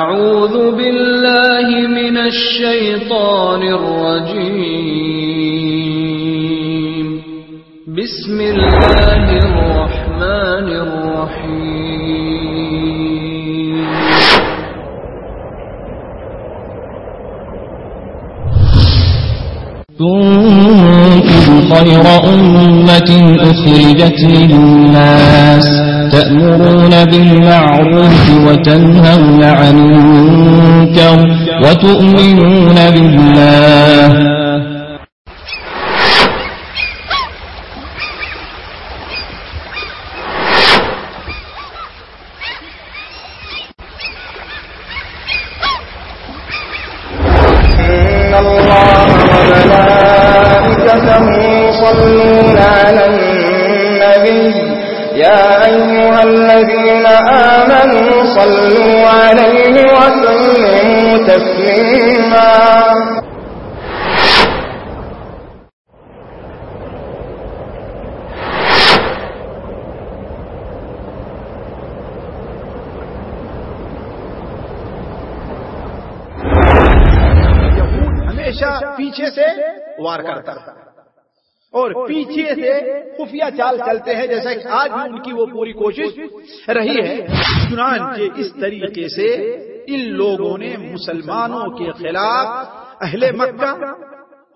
أعوذ بالله من الشيطان الرجيم. بسم الله الرحمن الرحيم. كنتم خير أمة أخرجت للناس. أتأمرون بالمعروف وتنهون عن المنكر وتؤمنون بالله آج بھی ان کی وہ پوری کوشش رہی ہے۔ چنانچہ اس طریقے سے ان لوگوں نے مسلمانوں کے خلاف اہل مکہ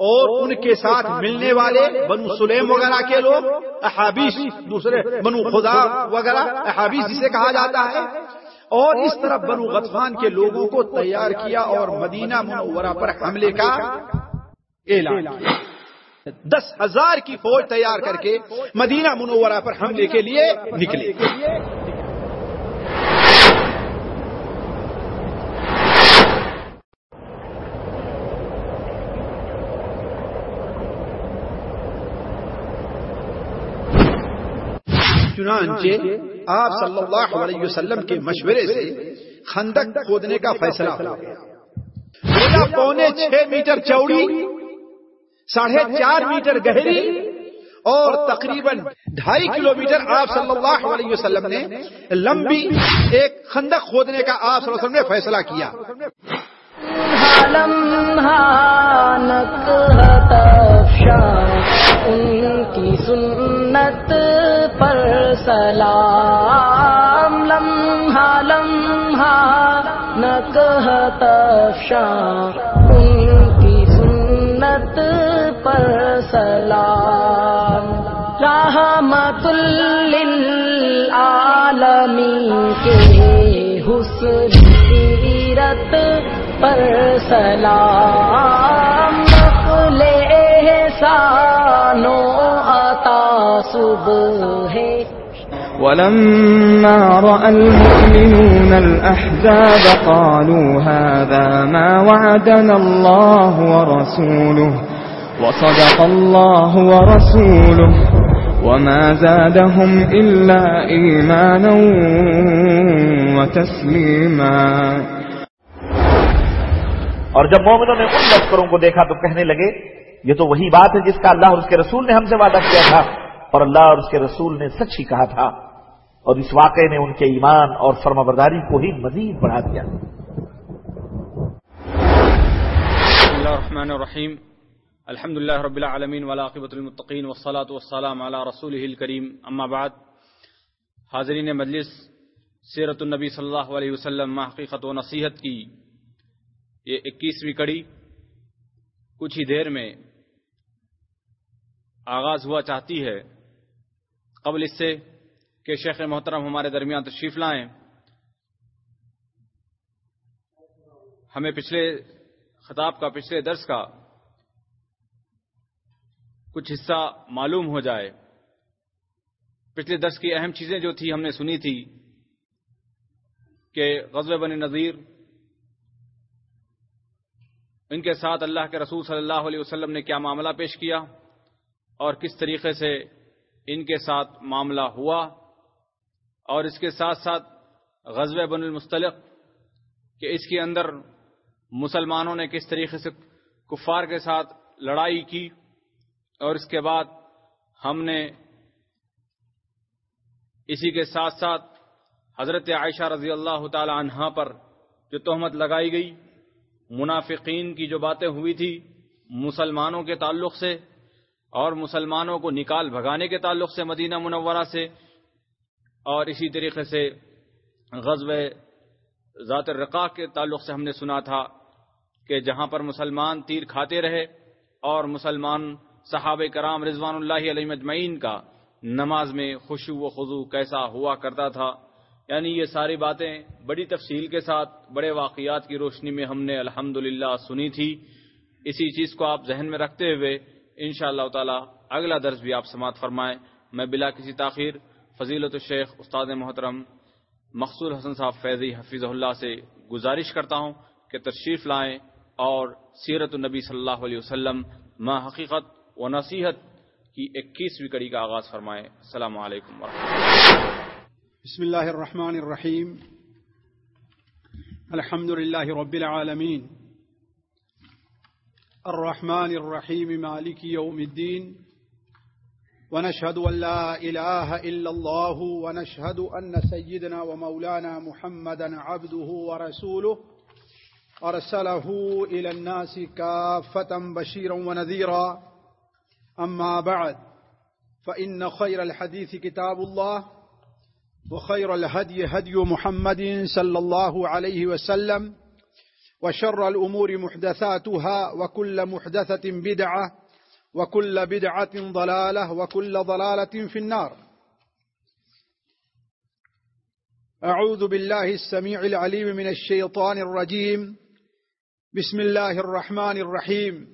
اور ان کے ساتھ ملنے والے بنو سلیم وغیرہ کے لوگ احابیش دوسرے بنو خدا وغیرہ احابیش جسے کہا جاتا ہے، اور اس طرح بنو غطفان کے لوگوں کو تیار کیا اور مدینہ منورہ پر حملے کا اعلان کیا۔ دس ہزار کی فوج تیار کر کے مدینہ منورہ پر حملے کے لیے نکلے چنانچہ آپ صلی اللہ علیہ وسلم کے مشورے سے خندق کھودنے کا فیصلہ ہو گیا۔ پونے چھ میٹر چوڑی ساڑھے چار میٹر گہری اور تقریباً ڈھائی کلو میٹر آپ صلی اللہ علیہ وسلم نے لمبی ایک خندق کھودنے کا آپ صلی اللہ علیہ وسلم نے فیصلہ کیا۔ ان کی سنت پر سلام۔ لمحہ لمحہ نکہت افشاں سیرت پر سلام نقل احسان عطا صبح۔ ہے ولما رأى المؤمنون الأحزاب قالوا هذا ما وعدنا الله ورسوله، وصدق الله ورسوله، وما زادهم إلا إيمانا. وتسليما اور جب مومنوں نے ان لشکروں کو دیکھا تو کہنے لگے یہ تو وہی بات ہے جس کا اللہ اور اس کے رسول نے ہم سے وعدہ کیا تھا اور اللہ اور اس کے رسول نے سچ ہی کہا تھا۔ اور اس واقعے نے ان کے ایمان اور فرما برداری کو ہی مزید بڑھا دیا۔ بسم الله الرحمن الرحيم الحمد لله رب العالمين والعاقبة المتقين والصلاة والسلام على رسوله الكريم اما بعد حاضرین مجلس سیرت النبی صلی اللہ علیہ وسلم حقیقت و نصیحت کی یہ اکیسویں کڑی کچھ ہی دیر میں آغاز ہوا چاہتی ہے۔ قبل اس سے کہ شیخ محترم ہمارے درمیان تشریف لائیں، ہمیں پچھلے خطاب کا، پچھلے درس کا کچھ حصہ معلوم ہو جائے۔ پچھلے درس کی اہم چیزیں جو تھی، ہم نے سنی تھی۔ کہ غزل بن نذیر، ان کے ساتھ اللہ کے رسول صلی اللہ علیہ وسلم نے کیا معاملہ پیش کیا اور کس طریقے سے ان کے ساتھ معاملہ ہوا اور اس کے ساتھ ساتھ غزوہ بن المستلق کہ اس کے اندر مسلمانوں نے کس طریقے سے کفار کے ساتھ لڑائی کی اور اس کے بعد ہم نے اسی کے ساتھ ساتھ حضرت عائشہ رضی اللہ تعالی عنہا پر جو تہمت لگائی گئی، منافقین کی جو باتیں ہوئی تھی مسلمانوں کے تعلق سے اور مسلمانوں کو نکال بھگانے کے تعلق سے مدینہ منورہ سے اور اسی طریقے سے غزب ذات الرقا کے تعلق سے ہم نے سنا تھا کہ جہاں پر مسلمان تیر کھاتے رہے اور مسلمان صحابہ کرام رضوان اللہ علیہ مجمعین کا نماز میں خوشو و خضو کیسا ہوا کرتا تھا یعنی یہ ساری باتیں بڑی تفصیل کے ساتھ بڑے واقعات کی روشنی میں ہم نے الحمد سنی تھی۔ اسی چیز کو آپ ذہن میں رکھتے ہوئے ان شاء اللہ تعالی اگلا درس بھی آپ سماعت فرمائیں۔ میں بلا کسی تاخیر فضیلت الشیخ استاد محترم مقصور حسن صاحب فیضی حفیظ اللہ سے گزارش کرتا ہوں کہ تشریف لائیں اور سیرت النبی صلی اللہ علیہ وسلم ما حقیقت و نصیحت کی اکیسویں کڑی کا آغاز فرمائیں۔ السلام علیکم ورحمۃ بسم الله الرحمن الرحيم. الحمد لله رب العالمين. الرحمن الرحيم، مالك يوم الدين. ونشهد أن لا إله إلا الله، ونشهد أن سيدنا ومولانا محمدا عبده ورسوله. أرسله إلى الناس كافة بشيرا ونذيرا. أما بعد، فإن خير الحديث كتاب الله. وخير الهدي هدي محمد صلى الله عليه وسلم وشر الأمور محدثاتها وكل محدثة بدعة وكل بدعة ضلالة وكل ضلالة في النار. أعوذ بالله السميع العليم من الشيطان الرجيم. بسم الله الرحمن الرحيم.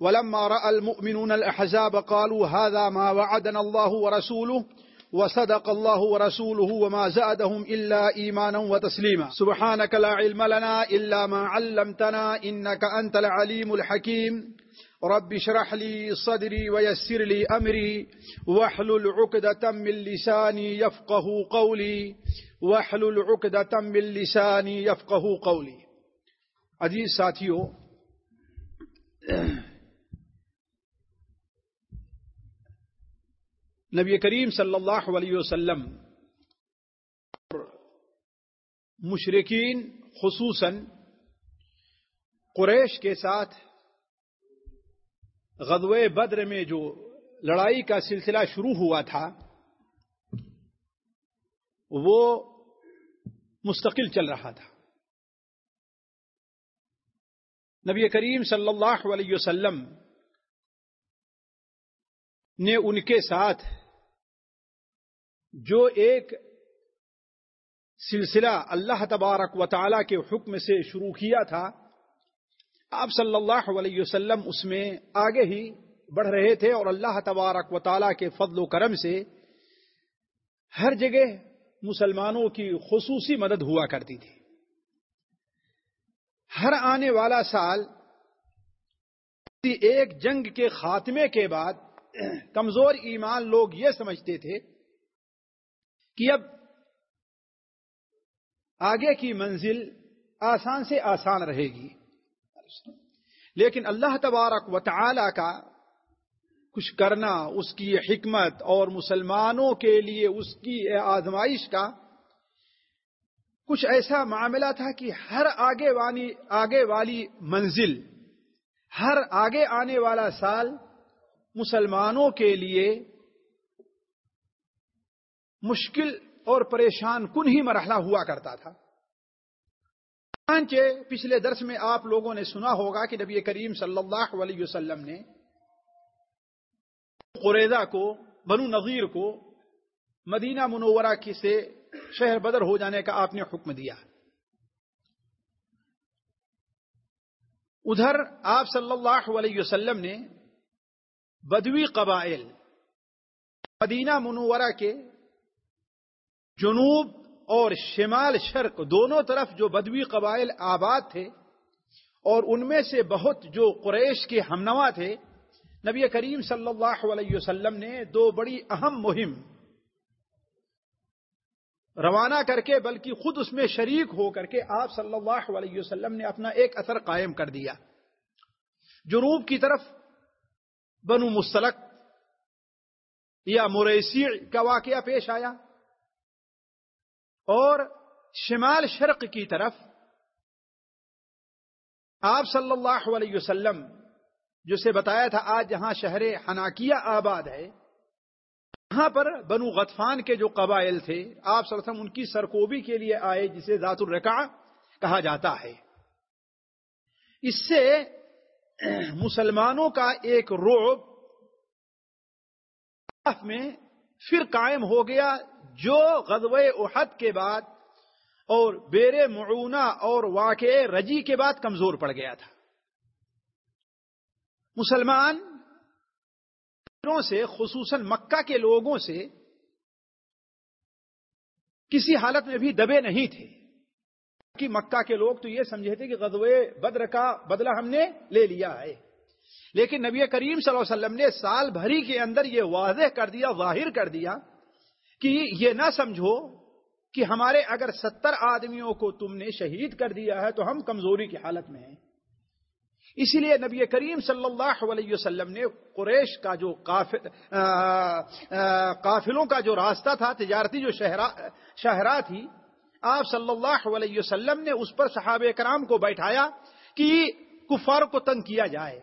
ولما رأى المؤمنون الأحزاب قالوا هذا ما وعدنا الله ورسوله وصدق الله ورسوله وما زادهم إلا إيمانا وتسليما. سبحانك لا علم لنا إلا ما علمتنا إنك أنت العليم الحكيم. رب شرح لي صدري ويسر لي أمري. واحلل عقدة من لساني يفقه قولي. واحلل عقدة من لساني يفقه قولي. عزیز ساتھیو نبی کریم صلی اللہ علیہ وسلم اور مشرقین خصوصاً قریش کے ساتھ غزوہ بدر میں جو لڑائی کا سلسلہ شروع ہوا تھا، وہ مستقل چل رہا تھا۔ نبی کریم صلی اللہ علیہ وسلم نے ان کے ساتھ جو ایک سلسلہ اللہ تبارک و تعالی کے حکم سے شروع کیا تھا، آپ صلی اللہ علیہ وسلم اس میں آگے ہی بڑھ رہے تھے اور اللہ تبارک و تعالی کے فضل و کرم سے ہر جگہ مسلمانوں کی خصوصی مدد ہوا کرتی تھی۔ ہر آنے والا سال ایک جنگ کے خاتمے کے بعد کمزور ایمان لوگ یہ سمجھتے تھے کہ اب آگے کی منزل آسان سے آسان رہے گی۔ لیکن اللہ تبارک و تعالی کا کچھ کرنا، اس کی حکمت اور مسلمانوں کے لیے اس کی آزمائش کا کچھ ایسا معاملہ تھا کہ ہر آگے والی آگے والی منزل، ہر آگے آنے والا سال مسلمانوں کے لیے مشکل اور پریشان کن ہی مرحلہ ہوا کرتا تھا۔ پچھلے درس میں آپ لوگوں نے سنا ہوگا کہ نبی کریم صلی اللہ علیہ وسلم نے قریضہ کو، بنو نظیر کو مدینہ منورہ کی سے شہر بدر ہو جانے کا آپ نے حکم دیا۔ ادھر آپ صلی اللہ علیہ وسلم نے بدوی قبائل، مدینہ منورہ کے جنوب اور شمال شرق، دونوں طرف جو بدوی قبائل آباد تھے اور ان میں سے بہت جو قریش کے ہمنوا تھے، نبی کریم صلی اللہ علیہ وسلم نے دو بڑی اہم مہم روانہ کر کے، بلکہ خود اس میں شریک ہو کر کے آپ صلی اللہ علیہ وسلم نے اپنا ایک اثر قائم کر دیا۔ جنوب کی طرف بنو مستلق یا مریسی کا واقعہ پیش آیا۔ اور شمال شرق کی طرف آپ صلی اللہ علیہ وسلم جسے بتایا تھا آج جہاں شہر حناکیہ آباد ہے یہاں پر بنو غطفان کے جو قبائل تھے، آپ صلی اللہ علیہ وسلم ان کی سرکوبی کے لیے آئے، جسے ذات الرقع کہا جاتا ہے۔ اس سے مسلمانوں کا ایک روب میں پھر قائم ہو گیا۔ جو غزوہ احد کے بعد اور بیر معونہ اور واقع رجی کے بعد کمزور پڑ گیا تھا۔ مسلمان سے، خصوصاً مکہ کے لوگوں سے کسی حالت میں بھی دبے نہیں تھے۔ کہ مکہ کے لوگ تو یہ سمجھے تھے کہ غزوے بدر کا بدلہ ہم نے لے لیا ہے۔ لیکن نبی کریم صلی اللہ علیہ وسلم نے سال بھری کے اندر یہ واضح کر دیا، ظاہر کر دیا کہ یہ نہ سمجھو کہ ہمارے اگر ستر آدمیوں کو تم نے شہید کر دیا ہے تو ہم کمزوری کی حالت میں ہیں۔ اسی لیے نبی کریم صلی اللہ علیہ وسلم نے قریش کا جو قافلوں کا جو راستہ تھا، تجارتی جو شہرا تھی، آپ صلی اللہ علیہ وسلم نے اس پر صحابہ کرام کو بیٹھایا کہ کفار کو تنگ کیا جائے۔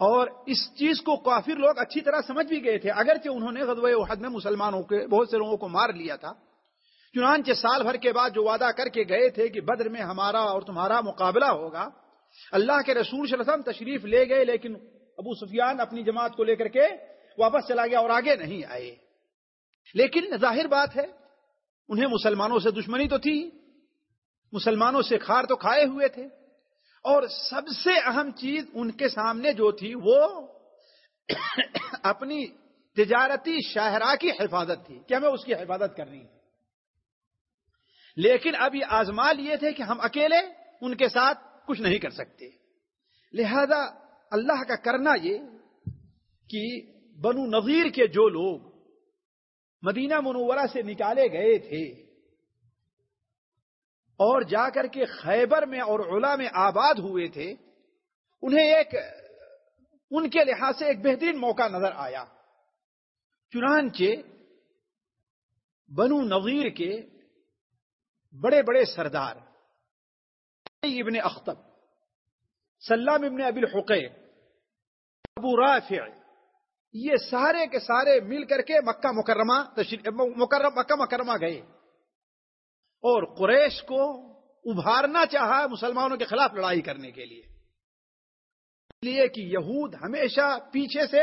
اور اس چیز کو کافر لوگ اچھی طرح سمجھ بھی گئے تھے۔ اگرچہ انہوں نے غزوہ احد میں مسلمانوں کے بہت سے لوگوں کو مار لیا تھا، چنانچہ سال بھر کے بعد جو وعدہ کر کے گئے تھے کہ بدر میں ہمارا اور تمہارا مقابلہ ہوگا، اللہ کے رسول صلی اللہ علیہ وسلم تشریف لے گئے، لیکن ابو سفیان اپنی جماعت کو لے کر کے واپس چلا گیا اور آگے نہیں آئے۔ لیکن ظاہر بات ہے، انہیں مسلمانوں سے دشمنی تو تھی، مسلمانوں سے کھار تو کھائے ہوئے تھے۔ اور سب سے اہم چیز ان کے سامنے جو تھی وہ اپنی تجارتی شاہراہ کی حفاظت تھی کہ ہمیں اس کی حفاظت کرنی ہے۔ لیکن اب یہ آزما لیے تھے کہ ہم اکیلے ان کے ساتھ کچھ نہیں کر سکتے۔ لہذا اللہ کا کرنا یہ کہ بنو نظیر کے جو لوگ مدینہ منورہ سے نکالے گئے تھے اور جا کر کے خیبر میں اور علا میں آباد ہوئے تھے، انہیں ایک، ان کے لحاظ سے ایک بہترین موقع نظر آیا۔ چنانچہ بنو نظیر کے بڑے بڑے سردار ابن اختب سلام ابن ابی الحقے ابو رافع، یہ سارے کے سارے مل کر کے مکہ مکرمہ مکرم، مکہ مکرمہ گئے۔ اور قریش کو ابھارنا چاہا مسلمانوں کے خلاف لڑائی کرنے کے لیے۔ لیے کہ یہود ہمیشہ پیچھے سے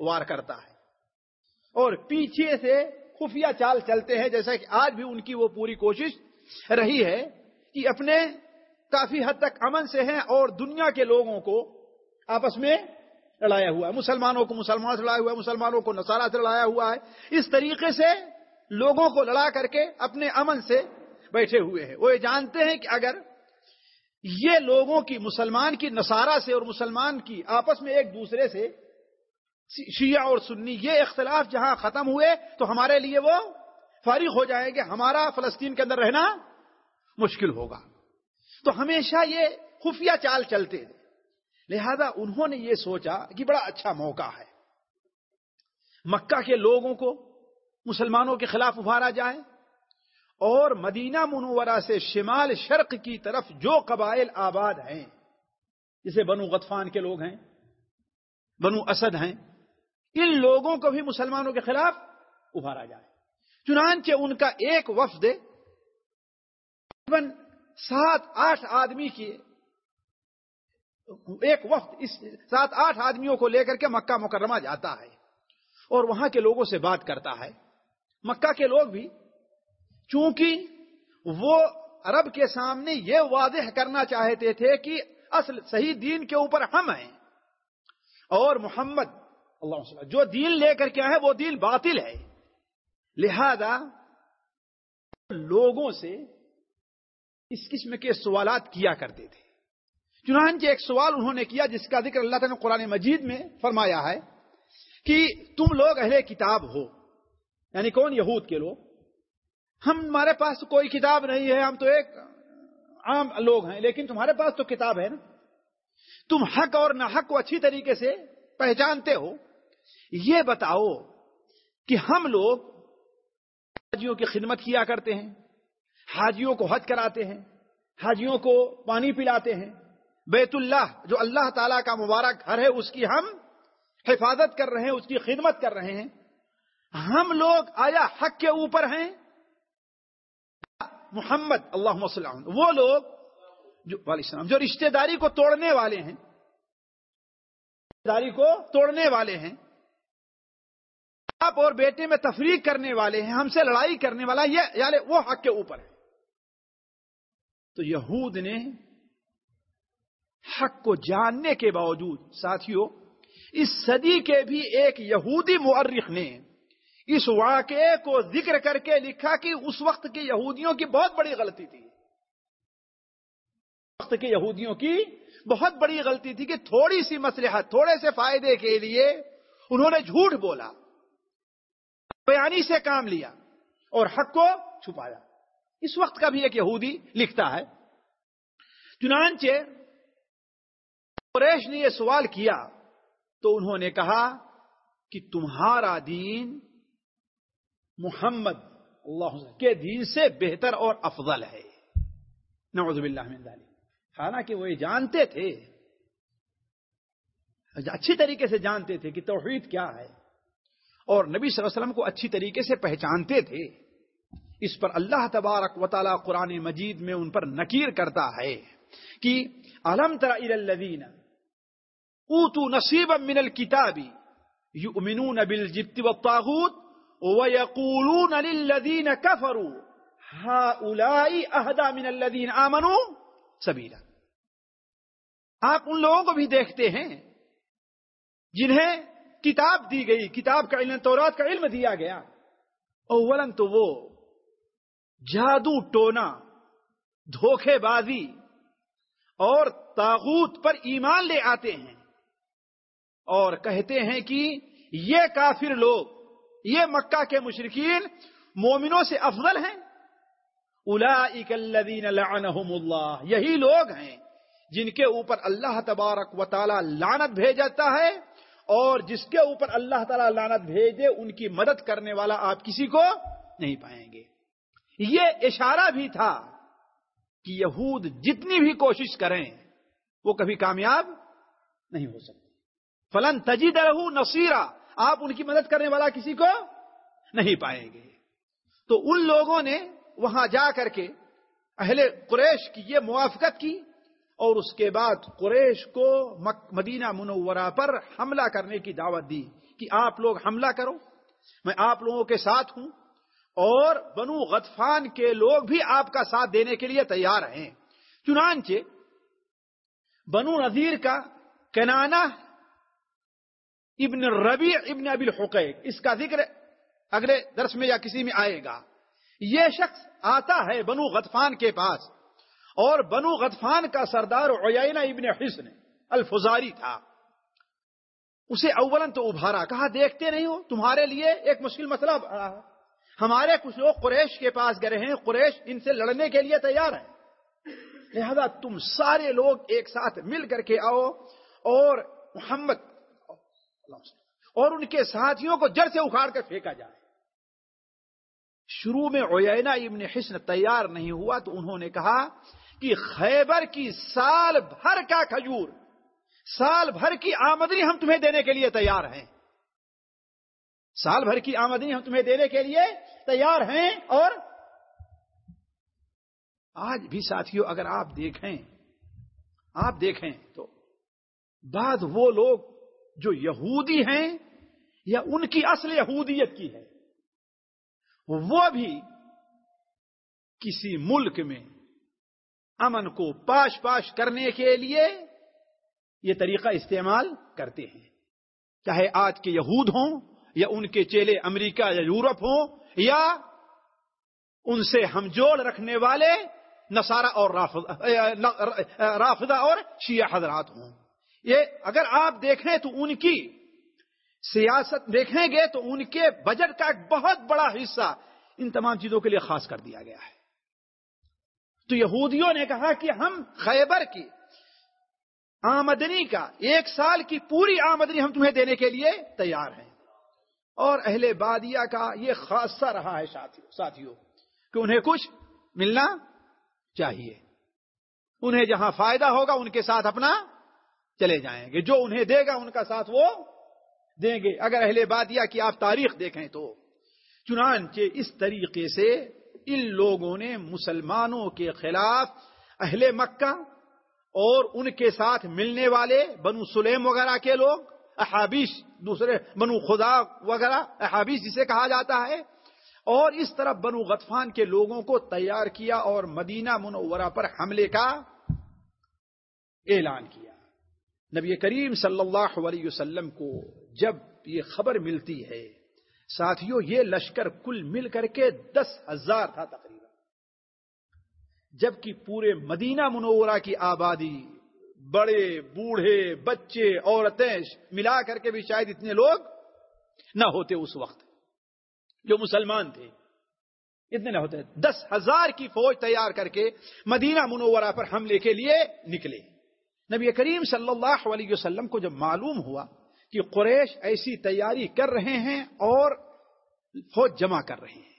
وار کرتا ہے۔ اور پیچھے سے خفیہ چال چلتے ہیں، جیسا کہ آج بھی ان کی وہ پوری کوشش رہی ہے کہ اپنے کافی حد تک امن سے ہیں اور دنیا کے لوگوں کو آپس میں لڑایا ہوا ہے۔ مسلمانوں کو مسلمان سے لڑایا ہوا ہے، مسلمانوں کو نصارہ سے لڑایا ہوا ہے۔ اس طریقے سے لوگوں کو لڑا کر کے اپنے امن سے بیٹھے ہوئے ہیں۔ وہ یہ جانتے ہیں کہ اگر یہ لوگوں کی، مسلمان کی، نصارہ سے اور مسلمان کی آپس میں ایک دوسرے سے شیعہ اور سنی یہ اختلاف جہاں ختم ہوئے تو ہمارے لیے وہ فارغ ہو جائیں گے۔ ہمارا فلسطین کے اندر رہنا مشکل ہوگا۔ تو ہمیشہ یہ خفیہ چال چلتے تھے۔ لہذا انہوں نے یہ سوچا کہ بڑا اچھا موقع ہے۔ مکہ کے لوگوں کو، مسلمانوں کے خلاف ابھارا جائے۔ اور مدینہ منورہ سے شمال شرق کی طرف جو قبائل آباد ہیں، جسے بنو غطفان کے لوگ ہیں، بنو اسد ہیں، ان لوگوں کو بھی مسلمانوں کے خلاف ابھارا جائے۔ چنانچہ ان کا ایک وفد سات آٹھ آدمی کی، ایک وقت اس سات آٹھ آدمیوں کو لے کر کے مکہ مکرمہ جاتا ہے اور وہاں کے لوگوں سے بات کرتا ہے۔ مکہ کے لوگ بھی چونکہ وہ عرب کے سامنے یہ واضح کرنا چاہتے تھے کہ اصل صحیح دین کے اوپر ہم ہیں۔ اور محمد، اللہ جو دین لے کر کے آئے، وہ دین باطل ہے۔ لہذا لوگوں سے اس قسم کے سوالات کیا کرتے تھے۔ چنانچہ ایک سوال انہوں نے کیا، جس کا ذکر اللہ تعالیٰ نے قرآن مجید میں فرمایا ہے کہ تم لوگ اہل کتاب ہو یعنی کون یہود کے لوگ؟ ہم ہمارے پاس تو کوئی کتاب نہیں ہے، ہم تو ایک عام لوگ ہیں، لیکن تمہارے پاس تو کتاب ہے نا۔ تم حق اور نہ حق کو اچھی طریقے سے پہچانتے ہو۔ یہ بتاؤ کہ ہم لوگ حاجیوں کی خدمت کیا کرتے ہیں، حاجیوں کو حج کراتے ہیں، حاجیوں کو پانی پلاتے ہیں۔ بیت اللہ، جو اللہ تعالی کا مبارک گھر ہے، اس کی ہم حفاظت کر رہے ہیں، اس کی خدمت کر رہے ہیں۔ ہم لوگ آیا حق کے اوپر ہیں محمد اللہ وسلم وہ لوگ جو علیہ السلام، جو رشتہ داری کو توڑنے والے ہیں، رشتہ داری کو توڑنے والے ہیں، باپ اور بیٹے میں تفریق کرنے والے ہیں، ہم سے لڑائی کرنے والا، یہ یعنی وہ حق کے اوپر ہے۔ تو یہود نے حق کو جاننے کے باوجود ساتھیوں اس صدی کے بھی ایک یہودی مورخ نے اس واقعے کو ذکر کر کے لکھا کہ اس وقت کے یہودیوں کی بہت بڑی غلطی تھی۔ وقت کے یہودیوں کی بہت بڑی غلطی تھی کہ تھوڑی سی مسلحت تھوڑے سے فائدے کے لیے انہوں نے جھوٹ بولا، بیانی سے کام لیا اور حق کو چھپایا۔ اس وقت کا بھی ایک یہودی لکھتا ہے۔ چنانچہ قریش نے یہ سوال کیا تو انہوں نے کہا کہ تمہارا دین محمد اللہ کے دین سے بہتر اور افضل ہے۔ نعوذ باللہ من ذالک۔ حالانکہ وہ یہ جانتے تھے اچھی طریقے سے جانتے تھے کہ توحید کیا ہے۔ اور نبی صلی اللہ علیہ وسلم کو اچھی طریقے سے پہچانتے تھے۔ اس پر اللہ تبارک و تعالی قرآن مجید میں ان پر نکیر کرتا ہے کہ علم تر الذین اوتوا نصیبا من الكتاب یؤمنون بالجبت والطاغوت ويقولون للذين كفروا، هؤلاء اهدى من الذين امنوا سبیلا آپ ان لوگوں کو بھی دیکھتے ہیں جنہیں کتاب دی گئی، کتاب کا علم، تورات کا علم دیا گیا۔ اولن تو وہ جادو، ٹونا دھوکے بازی اور تاغوت پر ایمان لے آتے ہیں اور کہتے ہیں کہ یہ کافر لوگ یہ مکہ کے مشرقین مومنوں سے افضل ہیں۔ الذین لعنہم اللہ، یہی لوگ ہیں جن کے اوپر اللہ تبارک و تعالی لانت بھیجتا ہے اور جس کے اوپر اللہ تعالی لانت بھیجے، ان کی مدد کرنے والا آپ کسی کو نہیں پائیں گے۔ یہ اشارہ بھی تھا کہ یہود جتنی بھی کوشش کریں، وہ کبھی کامیاب نہیں ہو سکتے۔ فلن تجید رہو نصیرہ آپ ان کی مدد کرنے والا کسی کو نہیں پائیں گے۔ تو ان لوگوں نے وہاں جا کر کے اہل قریش کی یہ موافقت کی اور اس کے بعد قریش کو مدینہ منورہ پر حملہ کرنے کی دعوت دی کہ آپ لوگ حملہ کرو۔ میں آپ لوگوں کے ساتھ ہوں اور بنو غطفان کے لوگ بھی آپ کا ساتھ دینے کے لیے تیار ہیں۔ چنانچہ بنو نذیر کا کنانا ابن ربیع ابن ابی الحقیق۔ اس کا ذکر اگلے درس میں یا کسی میں آئے گا۔ یہ شخص آتا ہے بنو غطفان کے پاس اور بنو غطفان کا سردار عیینہ ابن حسن الفزاری تھا۔ اسے اولن تو ابھارا، کہا، دیکھتے نہیں ہو؟ تمہارے لیے ایک مشکل مسئلہ بڑا ہے۔ ہمارے کچھ لوگ قریش کے پاس گئے ہیں، قریش ان سے لڑنے کے لیے تیار ہیں۔ لہذا تم سارے لوگ ایک ساتھ مل کر کے آؤ اور محمد مطلب اور ان کے ساتھیوں کو جڑ سے اکھاڑ کر پھینکا جائے۔ شروع میں اوینا ابن حسن تیار نہیں ہوا تو انہوں نے کہا کہ خیبر کی سال بھر کا کھجور، سال بھر کی آمدنی ہم تمہیں دینے کے لیے تیار ہیں۔ سال بھر کی آمدنی ہم تمہیں دینے کے لیے تیار ہیں اور آج بھی ساتھیوں اگر آپ دیکھیں آپ دیکھیں تو بعد وہ لوگ جو یہودی ہیں یا ان کی اصل یہودیت کی ہے، وہ بھی کسی ملک میں امن کو پاش پاش کرنے کے لیے یہ طریقہ استعمال کرتے ہیں۔ چاہے آج کے یہود ہوں یا ان کے چیلے امریکہ یا یورپ ہوں یا ان سے ہم جوڑ رکھنے والے نصارہ اور رافضہ اور شیعہ حضرات ہوں۔ یہ اگر آپ دیکھیں تو ان کی سیاست دیکھیں گے تو ان کے بجٹ کا ایک بہت بڑا حصہ ان تمام چیزوں کے لیے خاص کر دیا گیا ہے۔ تو یہودیوں نے کہا کہ ہم خیبر کی آمدنی کا ایک سال کی پوری آمدنی ہم تمہیں دینے کے لیے تیار ہیں۔ اور اہل بادیا کا یہ خاصہ رہا ہے ساتھیوں کہ انہیں کچھ ملنا چاہیے۔ انہیں جہاں فائدہ ہوگا ان کے ساتھ اپنا چلے جائیں گے۔ جو انہیں دے گا ان کا ساتھ وہ دیں گے۔ اگر اہل بادیا کی آپ تاریخ دیکھیں تو چنانچہ اس طریقے سے ان لوگوں نے مسلمانوں کے خلاف اہل مکہ اور ان کے ساتھ ملنے والے بنو سلیم وغیرہ کے لوگ، احابیش، دوسرے بنو خدا وغیرہ، احابیش جسے کہا جاتا ہے، اور اس طرح بنو غطفان کے لوگوں کو تیار کیا اور مدینہ منورہ پر حملے کا اعلان کیا۔ نبی کریم صلی اللہ علیہ وسلم کو جب یہ خبر ملتی ہے ساتھیوں یہ لشکر کل مل کر کے دس ہزار تھا تقریباً۔ جبکہ پورے مدینہ منورہ کی آبادی، بڑے، بوڑھے، بچے، عورتیں ملا کر کے بھی شاید اتنے لوگ نہ ہوتے اس وقت۔ جو مسلمان تھے، اتنے نہ ہوتے۔ دس ہزار کی فوج تیار کر کے مدینہ منورہ پر حملے کے لیے نکلے۔ نبی کریم صلی اللہ علیہ وسلم کو جب معلوم ہوا کہ قریش ایسی تیاری کر رہے ہیں اور فوج جمع کر رہے ہیں،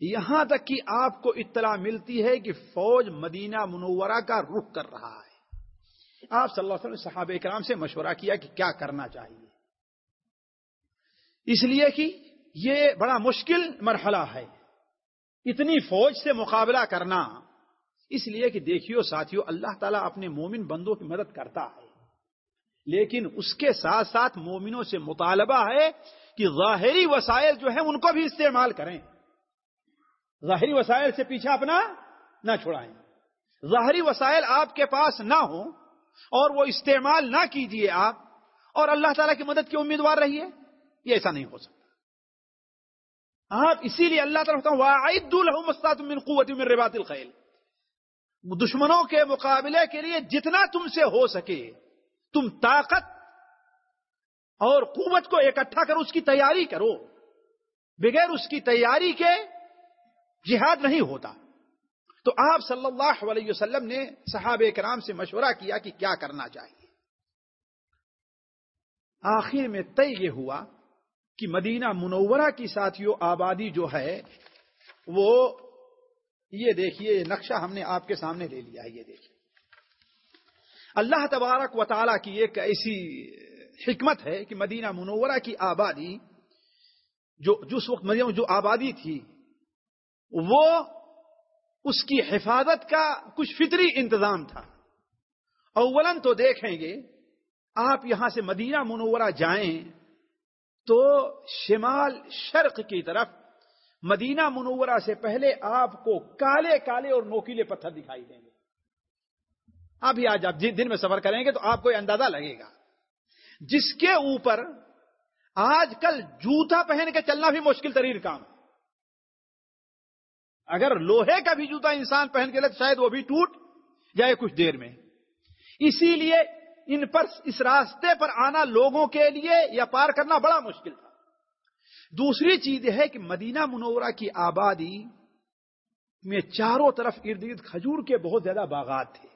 یہاں تک کہ آپ کو اطلاع ملتی ہے کہ فوج مدینہ منورہ کا رخ کر رہا ہے۔ آپ صلی اللہ علیہ وسلم صحابہ کرام سے مشورہ کیا کہ کیا کرنا چاہیے۔ اس لیے کہ یہ بڑا مشکل مرحلہ ہے۔ اتنی فوج سے مقابلہ کرنا اس لیے کہ دیکھیو ساتھیو، اللہ تعالیٰ اپنے مومن بندوں کی مدد کرتا ہے۔ لیکن اس کے ساتھ ساتھ مومنوں سے مطالبہ ہے کہ ظاہری وسائل جو ہیں ان کو بھی استعمال کریں۔ ظاہری وسائل سے پیچھا اپنا نہ چھڑائیں۔ ظاہری وسائل آپ کے پاس نہ ہوں اور وہ استعمال نہ کیجیے آپ اور اللہ تعالیٰ کی مدد کی امیدوار رہیے، یہ ایسا نہیں ہو سکتا۔ آپ اسی لیے اللہ تعالیٰ من قوت من رباط الخیل دشمنوں کے مقابلے کے لیے جتنا تم سے ہو سکے، تم طاقت اور قوت کو اکٹھا کرو اس کی تیاری کرو۔ بغیر اس کی تیاری کے جہاد نہیں ہوتا۔ تو آپ صلی اللہ علیہ وسلم نے صحابہ کرام سے مشورہ کیا کہ کیا کرنا چاہیے۔ آخر میں طے یہ ہوا کہ مدینہ منورہ کی ساتھیوں آبادی جو ہے، وہ یہ دیکھیے یہ نقشہ ہم نے آپ کے سامنے لے لیا ہے، یہ دیکھیے۔ اللہ تبارک و تعالی کی ایک ایسی حکمت ہے کہ مدینہ منورہ کی آبادی جو جس وقت مدینہ جو آبادی تھی، وہ اس کی حفاظت کا کچھ فطری انتظام تھا۔ اولن تو دیکھیں گے، آپ یہاں سے مدینہ منورہ جائیں تو شمال شرق کی طرف مدینہ منورہ سے پہلے آپ کو کالے کالے اور نوکیلے پتھر دکھائی دیں گے۔ ابھی آج آپ جس دن میں سفر کریں گے تو آپ کو یہ اندازہ لگے گا۔ جس کے اوپر آج کل جوتا پہن کے چلنا بھی مشکل ترین کام۔ اگر لوہے کا بھی جوتا انسان پہن کے لے شاید وہ بھی ٹوٹ جائے کچھ دیر میں۔ اسی لیے ان پر اس راستے پر آنا لوگوں کے لیے یا پار کرنا بڑا مشکل تھا۔ دوسری چیز یہ ہے کہ مدینہ منورہ کی آبادی میں چاروں طرف ارد گرد کھجور کے بہت زیادہ باغات تھے۔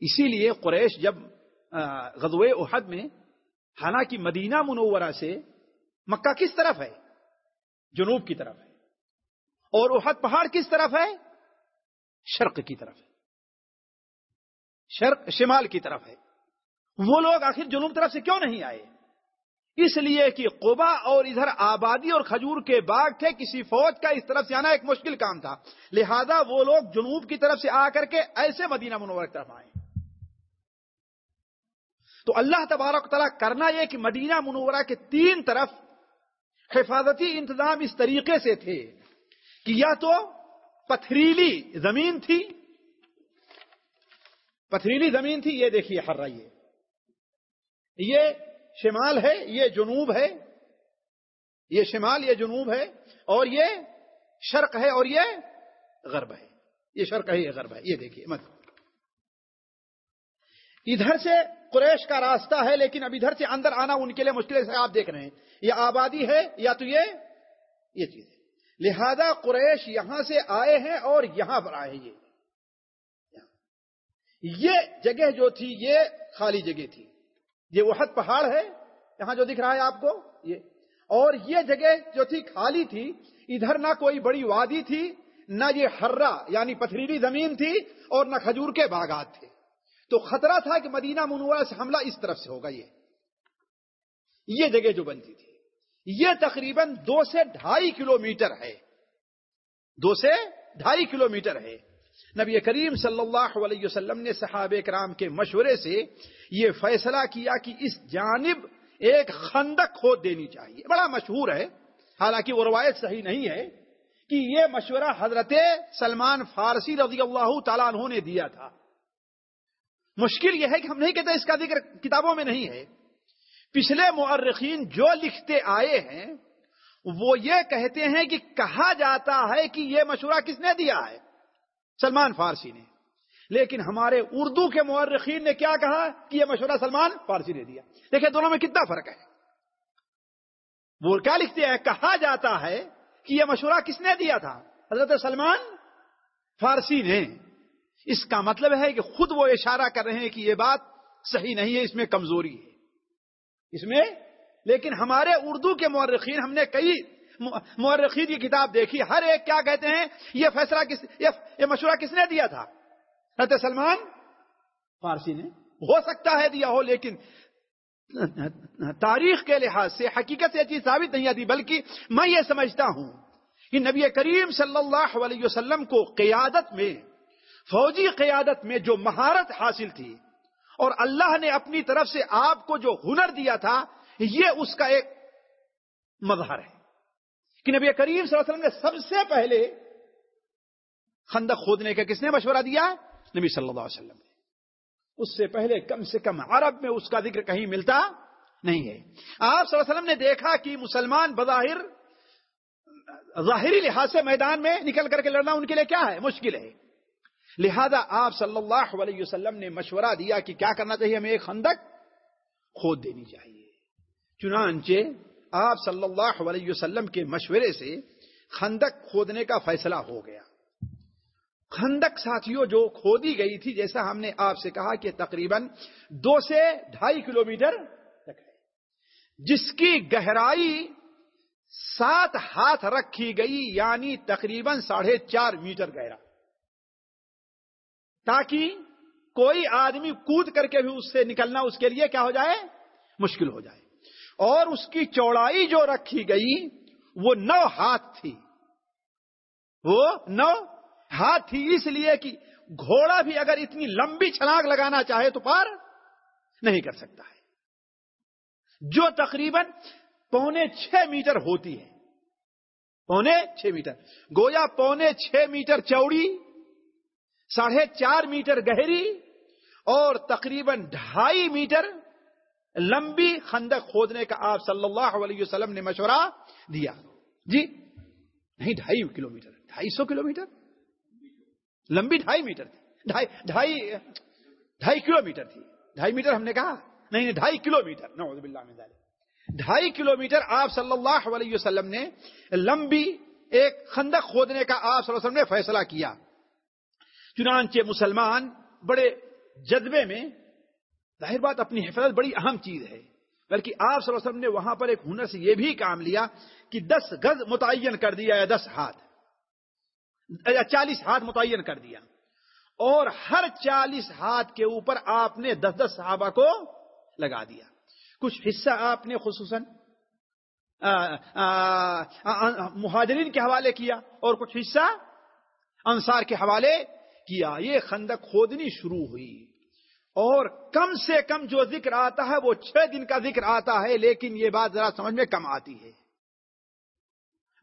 اسی لیے قریش جب غزوہ احد میں حالانکہ مدینہ منورہ سے مکہ کس طرف ہے؟ جنوب کی طرف ہے۔ اور احد پہاڑ کس طرف ہے؟ شرق کی طرف ہے۔ شرق، شمال کی طرف ہے۔ وہ لوگ آخر جنوب طرف سے کیوں نہیں آئے؟ اس لیے کہ قبا اور ادھر آبادی اور کھجور کے باغ تھے، کسی فوج کا اس طرف سے آنا ایک مشکل کام تھا۔ لہذا وہ لوگ جنوب کی طرف سے آ کر کے ایسے مدینہ منور کی طرف آئے۔ تو اللہ تبارک تعالیٰ کرنا یہ کہ مدینہ منورہ کے تین طرف حفاظتی انتظام اس طریقے سے تھے کہ یا تو پتھریلی زمین تھی، پتھریلی زمین تھی، یہ دیکھیے ہر رہی ہے یہ شمال ہے، یہ جنوب ہے۔ یہ شمال، یہ جنوب ہے۔ اور یہ شرق ہے اور یہ غرب ہے۔ یہ شرق ہے، یہ غرب ہے۔ یہ دیکھیے، مت۔ ادھر سے قریش کا راستہ ہے، لیکن اب ادھر سے اندر آنا ان کے لیے مشکل سے آپ دیکھ رہے ہیں۔ یہ آبادی ہے، یا تو یہ یہ چیز ہے۔ لہذا قریش یہاں سے آئے ہیں اور یہاں پر آئے یہ یہ جگہ جو تھی، یہ خالی جگہ تھی۔ یہ وحد پہاڑ ہے، یہاں جو دکھ رہا ہے آپ کو، یہ۔ اور یہ جگہ جو تھی خالی تھی، ادھر نہ کوئی بڑی وادی تھی، نہ یہ ہررا یعنی پتھریلی زمین تھی، اور نہ کھجور کے باغات تھے۔ تو خطرہ تھا کہ مدینہ منورہ سے حملہ اس طرف سے ہوگا یہ۔ یہ جگہ جو بنتی تھی۔ یہ تقریباً دو سے ڈھائی کلو میٹر ہے۔ دو سے ڈھائی کلو میٹر ہے۔ نبی کریم صلی اللہ علیہ وسلم نے صحاب کرام کے مشورے سے یہ فیصلہ کیا کہ اس جانب ایک خندق کھود دینی چاہیے۔ بڑا مشہور ہے، حالانکہ وہ روایت صحیح نہیں ہے کہ یہ مشورہ حضرت سلمان فارسی رضی اللہ تعالیٰ عنہ نے دیا تھا۔ مشکل یہ ہے کہ ہم نہیں کہتے اس کا ذکر کتابوں میں نہیں ہے۔ پچھلے مورخین جو لکھتے آئے ہیں، وہ یہ کہتے ہیں کہ کہا جاتا ہے کہ یہ مشورہ کس نے دیا ہے۔ سلمان فارسی نے۔ لیکن ہمارے اردو کے مورخین نے کیا کہا کہ یہ مشورہ سلمان فارسی نے دیا۔ دیکھیں دونوں میں کتنا فرق ہے۔ وہ کیا لکھتے ہیں؟ کہا جاتا ہے کہ یہ مشورہ کس نے دیا تھا؟ حضرت سلمان فارسی نے۔ اس کا مطلب ہے کہ خود وہ اشارہ کر رہے ہیں کہ یہ بات صحیح نہیں ہے، اس میں کمزوری ہے۔ اس میں، لیکن ہمارے اردو کے مورخین ہم نے کئی مورخین کی کتاب دیکھی، ہر ایک کیا کہتے ہیں، یہ فیصلہ کس یہ مشورہ کس نے دیا تھا؟ حضرت سلمان؟ فارسی نے۔ ہو سکتا ہے دیا ہو، لیکن تاریخ کے لحاظ سے حقیقت سے چیز ثابت نہیں آتی، بلکہ میں یہ سمجھتا ہوں کہ نبی کریم صلی اللہ علیہ وسلم کو قیادت میں، فوجی قیادت میں جو مہارت حاصل تھی، اور اللہ نے اپنی طرف سے آپ کو جو ہنر دیا تھا، یہ اس کا ایک مظہر ہے۔ کہ نبی کریم صلی اللہ علیہ وسلم نے سب سے پہلے خندق کھودنے کا کس نے مشورہ دیا؟ نبی صلی اللہ علیہ وسلم نے۔ اس سے پہلے کم سے کم عرب میں اس کا ذکر کہیں ملتا نہیں ہے۔ آپ صلی اللہ علیہ وسلم نے دیکھا کہ مسلمان بظاہر ظاہری لحاظ سے میدان میں نکل کر کے لڑنا ان کے لیے کیا ہے؟ مشکل ہے۔ لہذا آپ صلی اللہ علیہ وسلم نے مشورہ دیا کہ کیا کرنا چاہیے؟ ہمیں ایک خندق کھود دینی چاہیے۔ چنانچہ آپ صلی اللہ علیہ وسلم کے مشورے سے خندق کھودنے کا فیصلہ ہو گیا۔ خندق ساتھیوں، جو کھودی گئی تھی، جیسا ہم نے آپ سے کہا کہ تقریباً دو سے ڈھائی کلو میٹر تک ہے، جس کی گہرائی سات ہاتھ رکھی گئی یعنی تقریباً ساڑھے چار میٹر گہرا۔ تاکہ کوئی آدمی کود کر کے بھی اس سے نکلنا، اس کے لیے کیا ہو جائے؟ مشکل ہو جائے۔ اور اس کی چوڑائی جو رکھی گئی وہ نو ہاتھ تھی۔ وہ نو ہاتھ تھی، اس لیے کہ گھوڑا بھی اگر اتنی لمبی چھلانگ لگانا چاہے تو پار نہیں کر سکتا ہے۔ جو تقریباً پونے چھ میٹر ہوتی ہے۔ پونے چھ میٹر۔ گویا پونے چھ میٹر چوڑی، ساڑھے چار میٹر گہری اور تقریباً ڈھائی میٹر لمبی خندق کھودنے کا آپ صلی اللہ علیہ وسلم نے مشورہ دیا۔ جی نہیں، ڈھائی کلو میٹر ڈھائی سو کلو میٹر لمبی ڈھائی میٹر تھی۔ ڈھائی ڈھائی ڈھائی کلو میٹر تھی۔ ڈھائی میٹر ہم نے کہا۔ نہیں نہیں، ڈھائی کلو میٹر نعوذ باللہ من ذالک ڈھائی کلو میٹر آپ صلی اللہ علیہ وسلم نے لمبی ایک خندق کھودنے کا آپ صلی اللہ علیہ وسلم نے فیصلہ کیا۔ چنانچہ مسلمان بڑے جذبے میں ظاہر بات اپنی حفاظت بڑی اہم چیز ہے۔ بلکہ آپ صلی اللہ علیہ وسلم نے وہاں پر ایک ہنر سے یہ بھی کام لیا کہ دس گز متعین کر دیا یا دس ہاتھ۔ یا چالیس ہاتھ متعین کر دیا۔ اور ہر چالیس ہاتھ کے اوپر آپ نے دس دس صحابہ کو لگا دیا۔ کچھ حصہ آپ نے خصوصاً مہاجرین کے حوالے کیا اور کچھ حصہ انصار کے حوالے کیا۔ یہ خندق کھودنی شروع ہوئی۔ اور کم سے کم جو ذکر آتا ہے وہ چھ دن کا ذکر آتا ہے، لیکن یہ بات ذرا سمجھ میں کم آتی ہے۔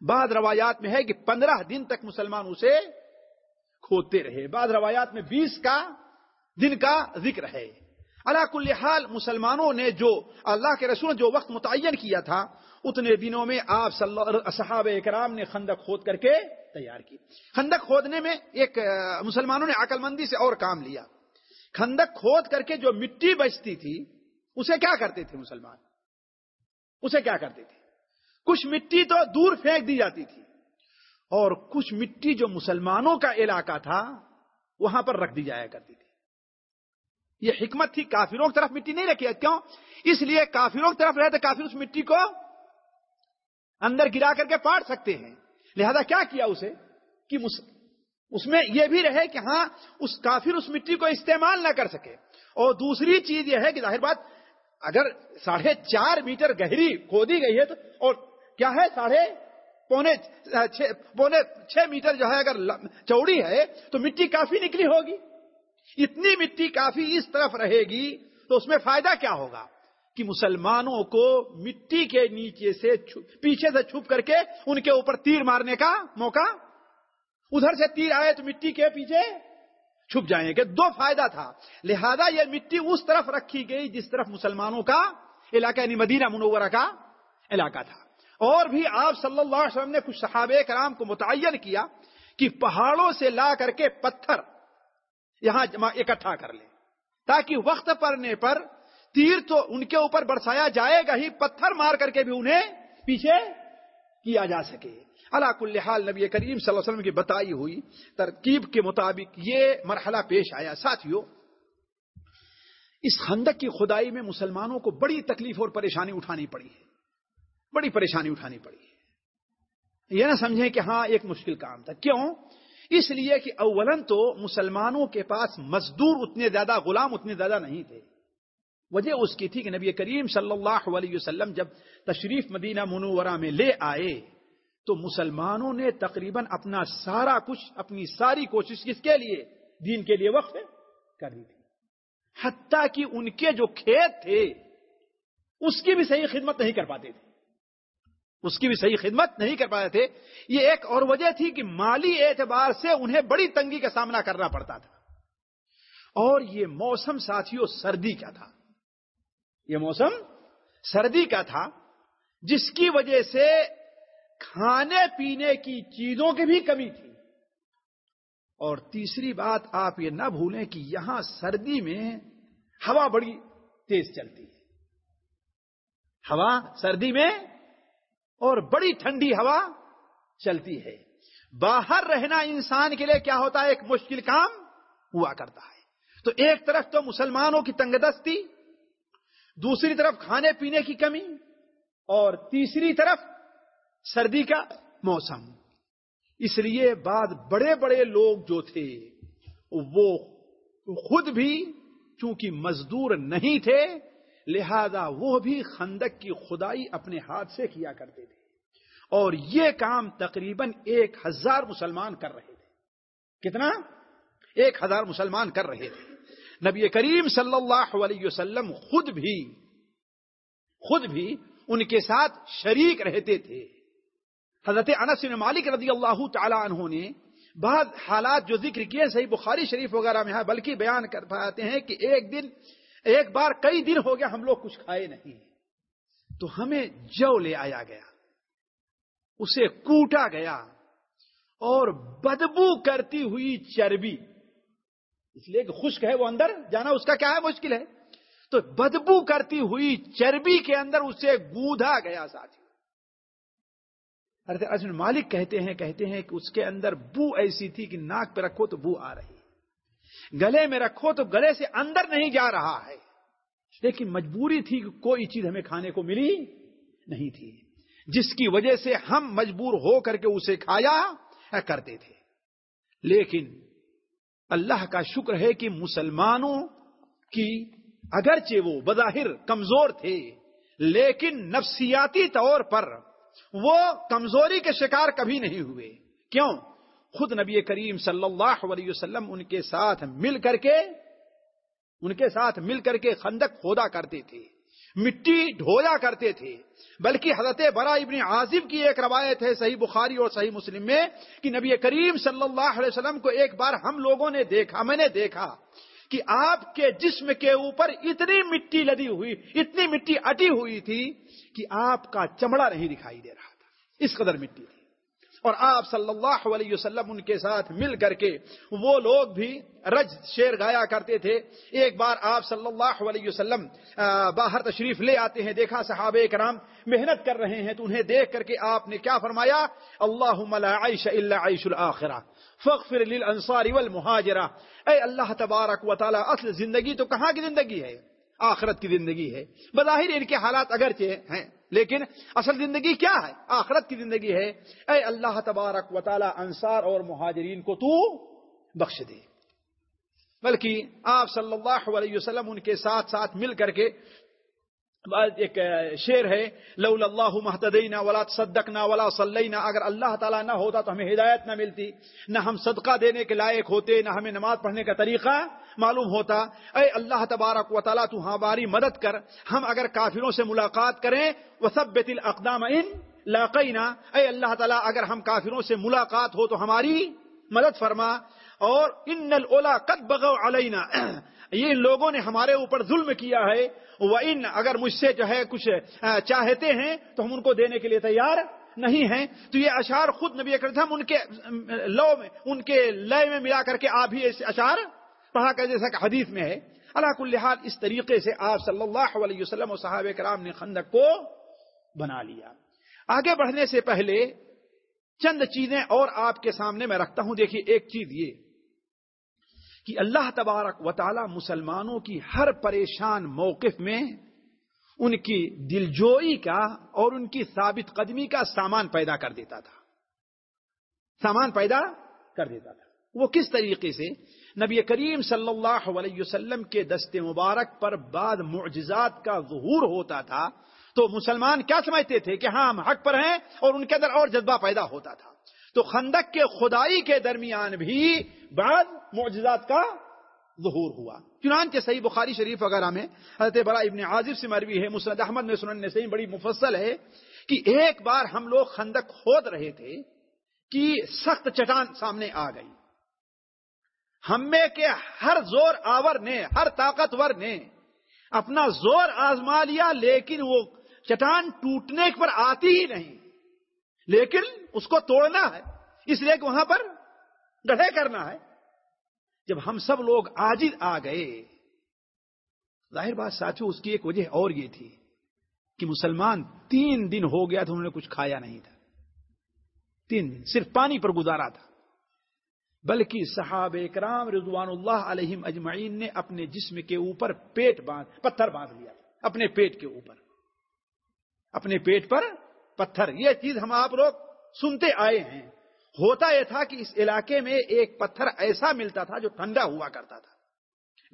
بعض روایات میں ہے کہ پندرہ دن تک مسلمان اسے کھودتے رہے۔ بعض روایات میں بیس کا دن کا ذکر ہے۔ اللہ کل حال مسلمانوں نے جو اللہ کے رسول جو وقت متعین کیا تھا، اتنے دنوں میں آپ صحاب اکرام نے خندق کھود کر کے تیار کی۔ خندق کھودنے میں ایک مسلمانوں نے عقل مندی سے اور کام لیا۔ خندق کھود کر کے جو مٹی بچتی تھی، اسے کیا کرتے تھے مسلمان؟ اسے کیا کرتے تھے؟ کچھ مٹی تو دور پھینک دی جاتی تھی، اور کچھ مٹی جو مسلمانوں کا علاقہ تھا، وہاں پر رکھ دی جایا کرتی تھی۔ یہ حکمت تھی، کافروں کی طرف مٹی نہیں رکھی کیوں؟ اس لیے کافروں کی طرف رہتے، کافر اس مٹی کو اندر گرا کر کے پاٹ سکتے ہیں۔ لہذا کیا کیا اسے؟ کہ اس میں یہ بھی رہے کہ ہاں اس کافر اس مٹی کو استعمال نہ کر سکے۔ اور دوسری چیز یہ ہے کہ ظاہر بات، اگر ساڑھے چار میٹر گہری کھودی گئی ہے تو، اور کیا ہے ساڑھے پونے پونے چھ میٹر جو ہے، اگر چوڑی ہے، تو مٹی کافی نکلی ہوگی۔ اتنی مٹی کافی اس طرف رہے گی تو اس میں فائدہ کیا ہوگا؟ کہ مسلمانوں کو مٹی کے نیچے سے پیچھے سے چھپ کر کے ان کے اوپر تیر مارنے کا موقع ادھر سے تیر آئے تو مٹی کے پیچھے چھپ جائیں گے۔ دو فائدہ تھا۔ لہذا یہ مٹی اس طرف رکھی گئی جس طرف مسلمانوں کا علاقہ یعنی مدینہ منورہ کا علاقہ تھا۔ اور بھی آپ صلی اللہ علیہ وسلم نے کچھ صحابہ کرام کو متعین کیا کہ پہاڑوں سے لا کر کے پتھر یہاں اکٹھا کر لیں۔ تاکہ وقت پڑنے پر تیر تو ان کے اوپر برسایا جائے گا ہی، پتھر مار کر کے بھی انہیں پیچھے کیا جا سکے۔ کل حال نبی کریم صلی اللہ علیہ وسلم کی بتائی ہوئی ترکیب کے مطابق یہ مرحلہ پیش آیا۔ ساتھیوں اس خندق کی خدائی میں مسلمانوں کو بڑی تکلیف اور پریشانی اٹھانی پڑی ہے۔ بڑی پریشانی اٹھانی پڑی ہے۔ یہ نہ سمجھیں کہ ہاں ایک مشکل کام تھا۔ کیوں؟ اس لیے کہ اولن تو مسلمانوں کے پاس مزدور اتنے زیادہ، غلام اتنے زیادہ نہیں تھے۔ وجہ اس کی تھی کہ نبی کریم صلی اللہ علیہ وسلم جب تشریف مدینہ منورہ میں لے آئے تو مسلمانوں نے تقریباً اپنا سارا کچھ، اپنی ساری کوشش کس کے لیے؟ دین کے لیے وقف کر دی تھی۔ حتیٰ کہ ان کے جو کھیت تھے، اس کی بھی صحیح خدمت نہیں کر پاتے تھے۔ اس کی بھی صحیح خدمت نہیں کر پاتے تھے۔ یہ ایک اور وجہ تھی کہ مالی اعتبار سے انہیں بڑی تنگی کا سامنا کرنا پڑتا تھا۔ اور یہ موسم ساتھیوں سردی کا تھا۔ یہ موسم سردی کا تھا، جس کی وجہ سے کھانے پینے کی چیزوں کی بھی کمی تھی۔ اور تیسری بات آپ یہ نہ بھولیں کہ یہاں سردی میں ہوا بڑی تیز چلتی ہے۔ ہوا سردی میں اور بڑی ٹھنڈی ہوا چلتی ہے۔ باہر رہنا انسان کے لیے کیا ہوتا ہے؟ ایک مشکل کام ہوا کرتا ہے۔ تو ایک طرف تو مسلمانوں کی تنگ دستی دوسری طرف کھانے پینے کی کمی، اور تیسری طرف سردی کا موسم۔ اس لیے بعد بڑے بڑے لوگ جو تھے، وہ خود بھی چونکہ مزدور نہیں تھے، لہذا وہ بھی خندق کی خدائی اپنے ہاتھ سے کیا کرتے تھے۔ اور یہ کام تقریباً ایک ہزار مسلمان کر رہے تھے۔ کتنا؟ ایک ہزار مسلمان کر رہے تھے۔ نبی کریم صلی اللہ علیہ وسلم خود بھی خود بھی ان کے ساتھ شریک رہتے تھے۔ حضرت انس بن مالک رضی اللہ تعالی عنہ نے بعض حالات جو ذکر کیے صحیح بخاری شریف وغیرہ میں ہے بلکہ بیان کر پاتے ہیں کہ ایک دن، ایک بار کئی دن ہو گیا ہم لوگ کچھ کھائے نہیں۔ تو ہمیں جو لے آیا گیا، اسے کوٹا گیا اور بدبو کرتی ہوئی چربی۔ اس لیے کہ خشک ہے وہ اندر، جانا اس کا کیا ہے؟ مشکل ہے۔ تو بدبو کرتی ہوئی چربی کے اندر اسے گودھا گیا ساتھی۔ حضرت ارجن مالک کہتے ہیں کہتے ہیں کہ اس کے اندر بو ایسی تھی کہ ناک پہ رکھو تو بو آ رہی گلے میں رکھو تو گلے سے اندر نہیں جا رہا ہے۔ لیکن مجبوری تھی کہ کوئی چیز ہمیں کھانے کو ملی نہیں تھی۔ جس کی وجہ سے ہم مجبور ہو کر کے اسے کھایا کرتے تھے۔ لیکن اللہ کا شکر ہے کہ مسلمانوں کی اگرچہ وہ بظاہر کمزور تھے، لیکن نفسیاتی طور پر وہ کمزوری کے شکار کبھی نہیں ہوئے۔ کیوں؟ خود نبی کریم صلی اللہ علیہ وسلم ان کے ساتھ مل کر کے، ان کے ساتھ مل کر کے خندق کھودا کرتے تھے، مٹی ڈھویا کرتے تھے۔ بلکہ حضرت برا ابن عازب کی ایک روایت ہے صحیح بخاری اور صحیح مسلم میں کہ نبی کریم صلی اللہ علیہ وسلم کو ایک بار ہم لوگوں نے دیکھا، میں نے دیکھا کہ آپ کے جسم کے اوپر اتنی مٹی لدی ہوئی، اتنی مٹی اٹی ہوئی تھی کہ آپ کا چمڑا نہیں دکھائی دے رہا تھا۔ اس قدر مٹی تھی۔ اور آپ صلی اللہ علیہ وسلم ان کے ساتھ مل کر کے وہ لوگ بھی رج شیر گایا کرتے تھے۔ ایک بار آپ صلی اللہ علیہ وسلم باہر تشریف لے آتے ہیں۔ دیکھا صحابہ کرام محنت کر رہے ہیں تو انہیں دیکھ کر کے آپ نے کیا فرمایا؟ اللہ عیش اللہ عیش الآخرہ فخر للانصار والمہاجرہ۔ اے اللہ تبارک و تعالی، اصل زندگی تو کہاں کی زندگی ہے؟ آخرت کی زندگی ہے۔ بظاہر ان کے حالات اگرچہ ہیں، لیکن اصل زندگی کیا ہے؟ آخرت کی زندگی ہے۔ اے اللہ تبارک و تعالی، انصار اور مہاجرین کو تو بخش دے۔ بلکہ آپ صلی اللہ علیہ وسلم ان کے ساتھ ساتھ مل کر کے ایک شعر ہے لو اللہ محتدینا ولا تصدقنا ولا صلینا، اگر اللہ تعالیٰ نہ ہوتا تو ہمیں ہدایت نہ ملتی، نہ ہم صدقہ دینے کے لائق ہوتے، نہ ہمیں نماز پڑھنے کا طریقہ معلوم ہوتا۔ اے اللہ تبارک و تعالیٰ، تو ہاں ہماری مدد کر، ہم اگر کافروں سے ملاقات کریں وہ سب بیت الاقدام ان لاقینا۔ اے اللہ تعالیٰ، اگر ہم کافروں سے ملاقات ہو تو ہماری مدد فرما۔ اور ان الاولا قد بغوا علینا یہ لوگوں نے ہمارے اوپر ظلم کیا ہے۔ وہ ان اگر مجھ سے جو ہے کچھ چاہتے ہیں، تو ہم ان کو دینے کے لیے تیار نہیں ہیں۔ تو یہ اشعار خود نبی اکرم ہم ان کے لو میں، ان کے لیے میں ملا کر کے آپ بھی ایسے اشعار پڑھا کر جیسا کہ حدیث میں ہے۔ اللہ کل حال اس طریقے سے آپ صلی اللہ علیہ وسلم و صحابہ کرام نے خندق کو بنا لیا۔ آگے بڑھنے سے پہلے چند چیزیں اور آپ کے سامنے میں رکھتا ہوں۔ دیکھیے، ایک چیز یہ۔ کہ اللہ تبارک و تعالی مسلمانوں کی ہر پریشان موقف میں ان کی دلجوئی کا اور ان کی ثابت قدمی کا سامان پیدا کر دیتا تھا۔ سامان پیدا کر دیتا تھا۔ وہ کس طریقے سے؟ نبی کریم صلی اللہ علیہ وسلم کے دست مبارک پر بعد معجزات کا ظہور ہوتا تھا تو مسلمان کیا سمجھتے تھے کہ ہاں ہم حق پر ہیں اور ان کے اندر اور جذبہ پیدا ہوتا تھا؟ تو خندق کے خدائی کے درمیان بھی بعد معجزات کا ظہور ہوا۔ چنانچہ صحیح بخاری شریف وغیرہ میں حضرت بڑا ابن عازف سے مروی ہے، مسند احمد میں سنن سے بڑی مفصل ہے کہ ایک بار ہم لوگ خندق کھود رہے تھے کہ سخت چٹان سامنے آ گئی۔ ہم میں کے ہر زور آور نے، ہر طاقتور نے اپنا زور آزما لیا، لیکن وہ چٹان ٹوٹنے پر آتی ہی نہیں۔ لیکن اس کو توڑنا ہے، اس لیے کہ وہاں پر گڑھے کرنا ہے۔ جب ہم سب لوگ آجر آ گئے، ظاہر بات ساتھیوں اس کی ایک وجہ اور یہ تھی کہ مسلمان تین دن ہو گیا تھا، انہوں نے کچھ کھایا نہیں تھا۔ تین دن صرف پانی پر گزارا تھا۔ بلکہ صحاب کرام رضوان اللہ علیہم اجمعین نے اپنے جسم کے اوپر پیٹ باندھ، پتھر باندھ لیا اپنے پیٹ کے اوپر۔ اپنے پیٹ پر پتھر۔ یہ چیز ہم آپ لوگ سنتے آئے ہیں۔ ہوتا یہ تھا کہ اس علاقے میں ایک پتھر ایسا ملتا تھا جو ٹھنڈا ہوا کرتا تھا۔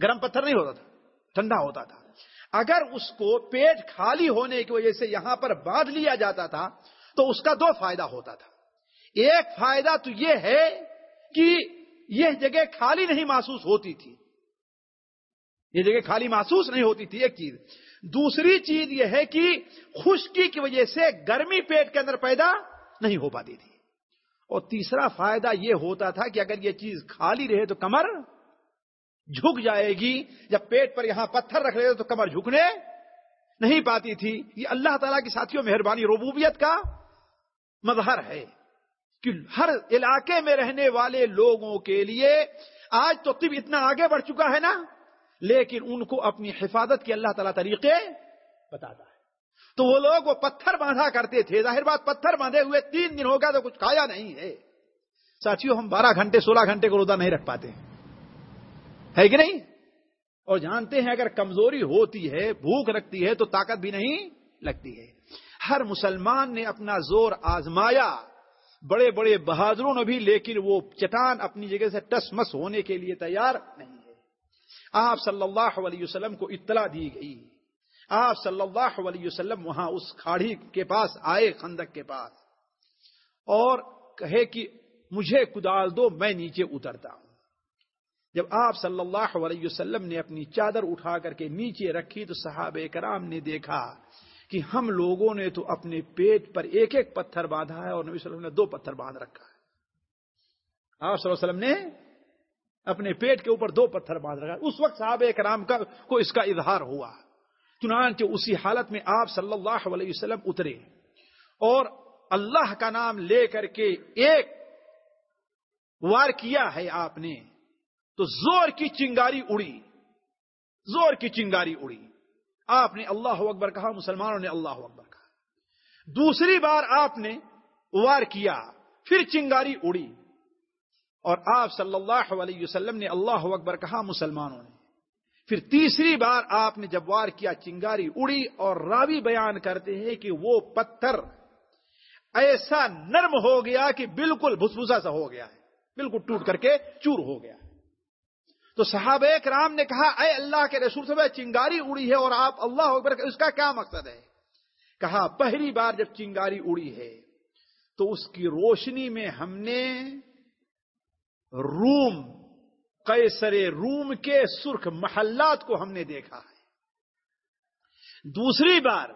گرم پتھر نہیں ہوتا تھا، ٹھنڈا ہوتا تھا۔ اگر اس کو پیٹ خالی ہونے کی وجہ سے یہاں پر باندھ لیا جاتا تھا، تو اس کا دو فائدہ ہوتا تھا۔ ایک فائدہ تو یہ ہے کہ یہ جگہ خالی نہیں محسوس ہوتی تھی۔ یہ جگہ خالی محسوس نہیں ہوتی تھی، ایک چیز۔ دوسری چیز یہ ہے کہ خشکی کی وجہ سے گرمی پیٹ کے اندر پیدا نہیں ہو پاتی تھی۔ اور تیسرا فائدہ یہ ہوتا تھا کہ اگر یہ چیز خالی رہے تو کمر جھک جائے گی۔ جب پیٹ پر یہاں پتھر رکھ رہے تو کمر جھکنے نہیں پاتی تھی۔ یہ اللہ تعالیٰ کی ساتھیوں، مہربانی، ربوبیت کا مظہر ہے کہ ہر علاقے میں رہنے والے لوگوں کے لیے آج تو طب اتنا آگے بڑھ چکا ہے نا۔ لیکن ان کو اپنی حفاظت کے اللہ تعالیٰ طریقے بتاتا ہے۔ تو وہ لوگ وہ پتھر باندھا کرتے تھے۔ ظاہر بات پتھر باندھے ہوئے تین دن ہو گیا تو کچھ کھایا نہیں ہے۔ ساتھیوں ہم بارہ گھنٹے، سولہ گھنٹے کو روزہ نہیں رکھ پاتے۔ ہے کہ نہیں؟ اور جانتے ہیں اگر کمزوری ہوتی ہے، بھوک رکھتی ہے تو طاقت بھی نہیں لگتی ہے۔ ہر مسلمان نے اپنا زور آزمایا۔ بڑے بڑے بہادروں نے بھی، لیکن وہ چٹان اپنی جگہ سے ٹس مس ہونے کے لیے تیار نہیں۔ آپ صلی اللہ علیہ وسلم کو اطلاع دی گئی۔ آپ صلی اللہ علیہ وسلم وہاں اس کھاڑی کے پاس آئے، خندق کے پاس، اور کہے کہ مجھے کدال دو، میں نیچے اترتا ہوں۔ جب آپ صلی اللہ علیہ وسلم نے اپنی چادر اٹھا کر کے نیچے رکھی تو صحابہ کرام نے دیکھا کہ ہم لوگوں نے تو اپنے پیٹ پر ایک ایک پتھر باندھا ہے اور نبی صلی اللہ علیہ وسلم نے دو پتھر باندھ رکھا ہے۔ آپ صلی اللہ علیہ وسلم نے اپنے پیٹ کے اوپر دو پتھر باندھ رکھا اس وقت صحابہ کرام کا کو اس کا اظہار ہوا۔ چنانچہ اسی حالت میں آپ صلی اللہ علیہ وسلم اترے اور اللہ کا نام لے کر کے ایک وار کیا ہے آپ نے؟ تو زور کی چنگاری اڑی۔ زور کی چنگاری اڑی۔ آپ نے اللہ اکبر کہا، مسلمانوں نے اللہ اکبر کہا۔ دوسری بار آپ نے وار کیا، پھر چنگاری اڑی۔ اور آپ صلی اللہ علیہ وسلم نے اللہ اکبر کہا مسلمانوں نے۔ پھر تیسری بار آپ نے جب وار کیا، چنگاری اڑی اور راوی بیان کرتے ہیں کہ وہ پتھر ایسا نرم ہو گیا کہ بالکل بھسبھسا سا ہو گیا ہے۔ بالکل ٹوٹ کر کے چور ہو گیا تو صحابہ کرام نے کہا، اے اللہ کے رسول سے چنگاری اڑی ہے اور آپ اللہ اکبر اس کا کیا مقصد ہے؟ کہا، پہلی بار جب چنگاری اڑی ہے تو اس کی روشنی میں ہم نے روم، قیصر روم کے سرخ محلات کو ہم نے دیکھا ہے۔ دوسری بار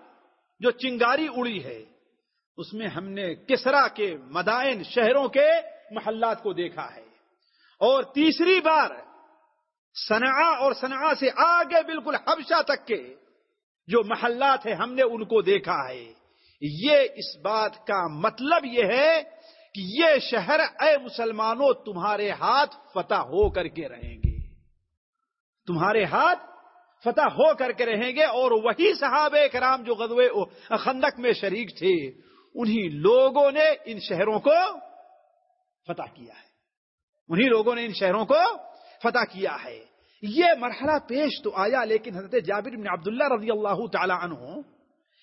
جو چنگاری اڑی ہے، اس میں ہم نے کسرا کے مدائن شہروں کے محلات کو دیکھا ہے۔ اور تیسری بار سنعا اور سنعا سے آگے بالکل حبشہ تک کے جو محلات ہیں، ہم نے ان کو دیکھا ہے۔ یہ اس بات کا مطلب یہ ہے کہ یہ شہر اے مسلمانوں تمہارے ہاتھ فتح ہو کر کے رہیں گے۔ تمہارے ہاتھ فتح ہو کر کے رہیں گے اور وہی صحابہ کرام جو غزوے خندق میں شریک تھے، انہی لوگوں نے ان شہروں کو فتح کیا ہے۔ انہی لوگوں نے ان شہروں کو فتح کیا ہے۔ یہ مرحلہ پیش تو آیا، لیکن حضرت جابر بن عبداللہ رضی اللہ تعالی عنہ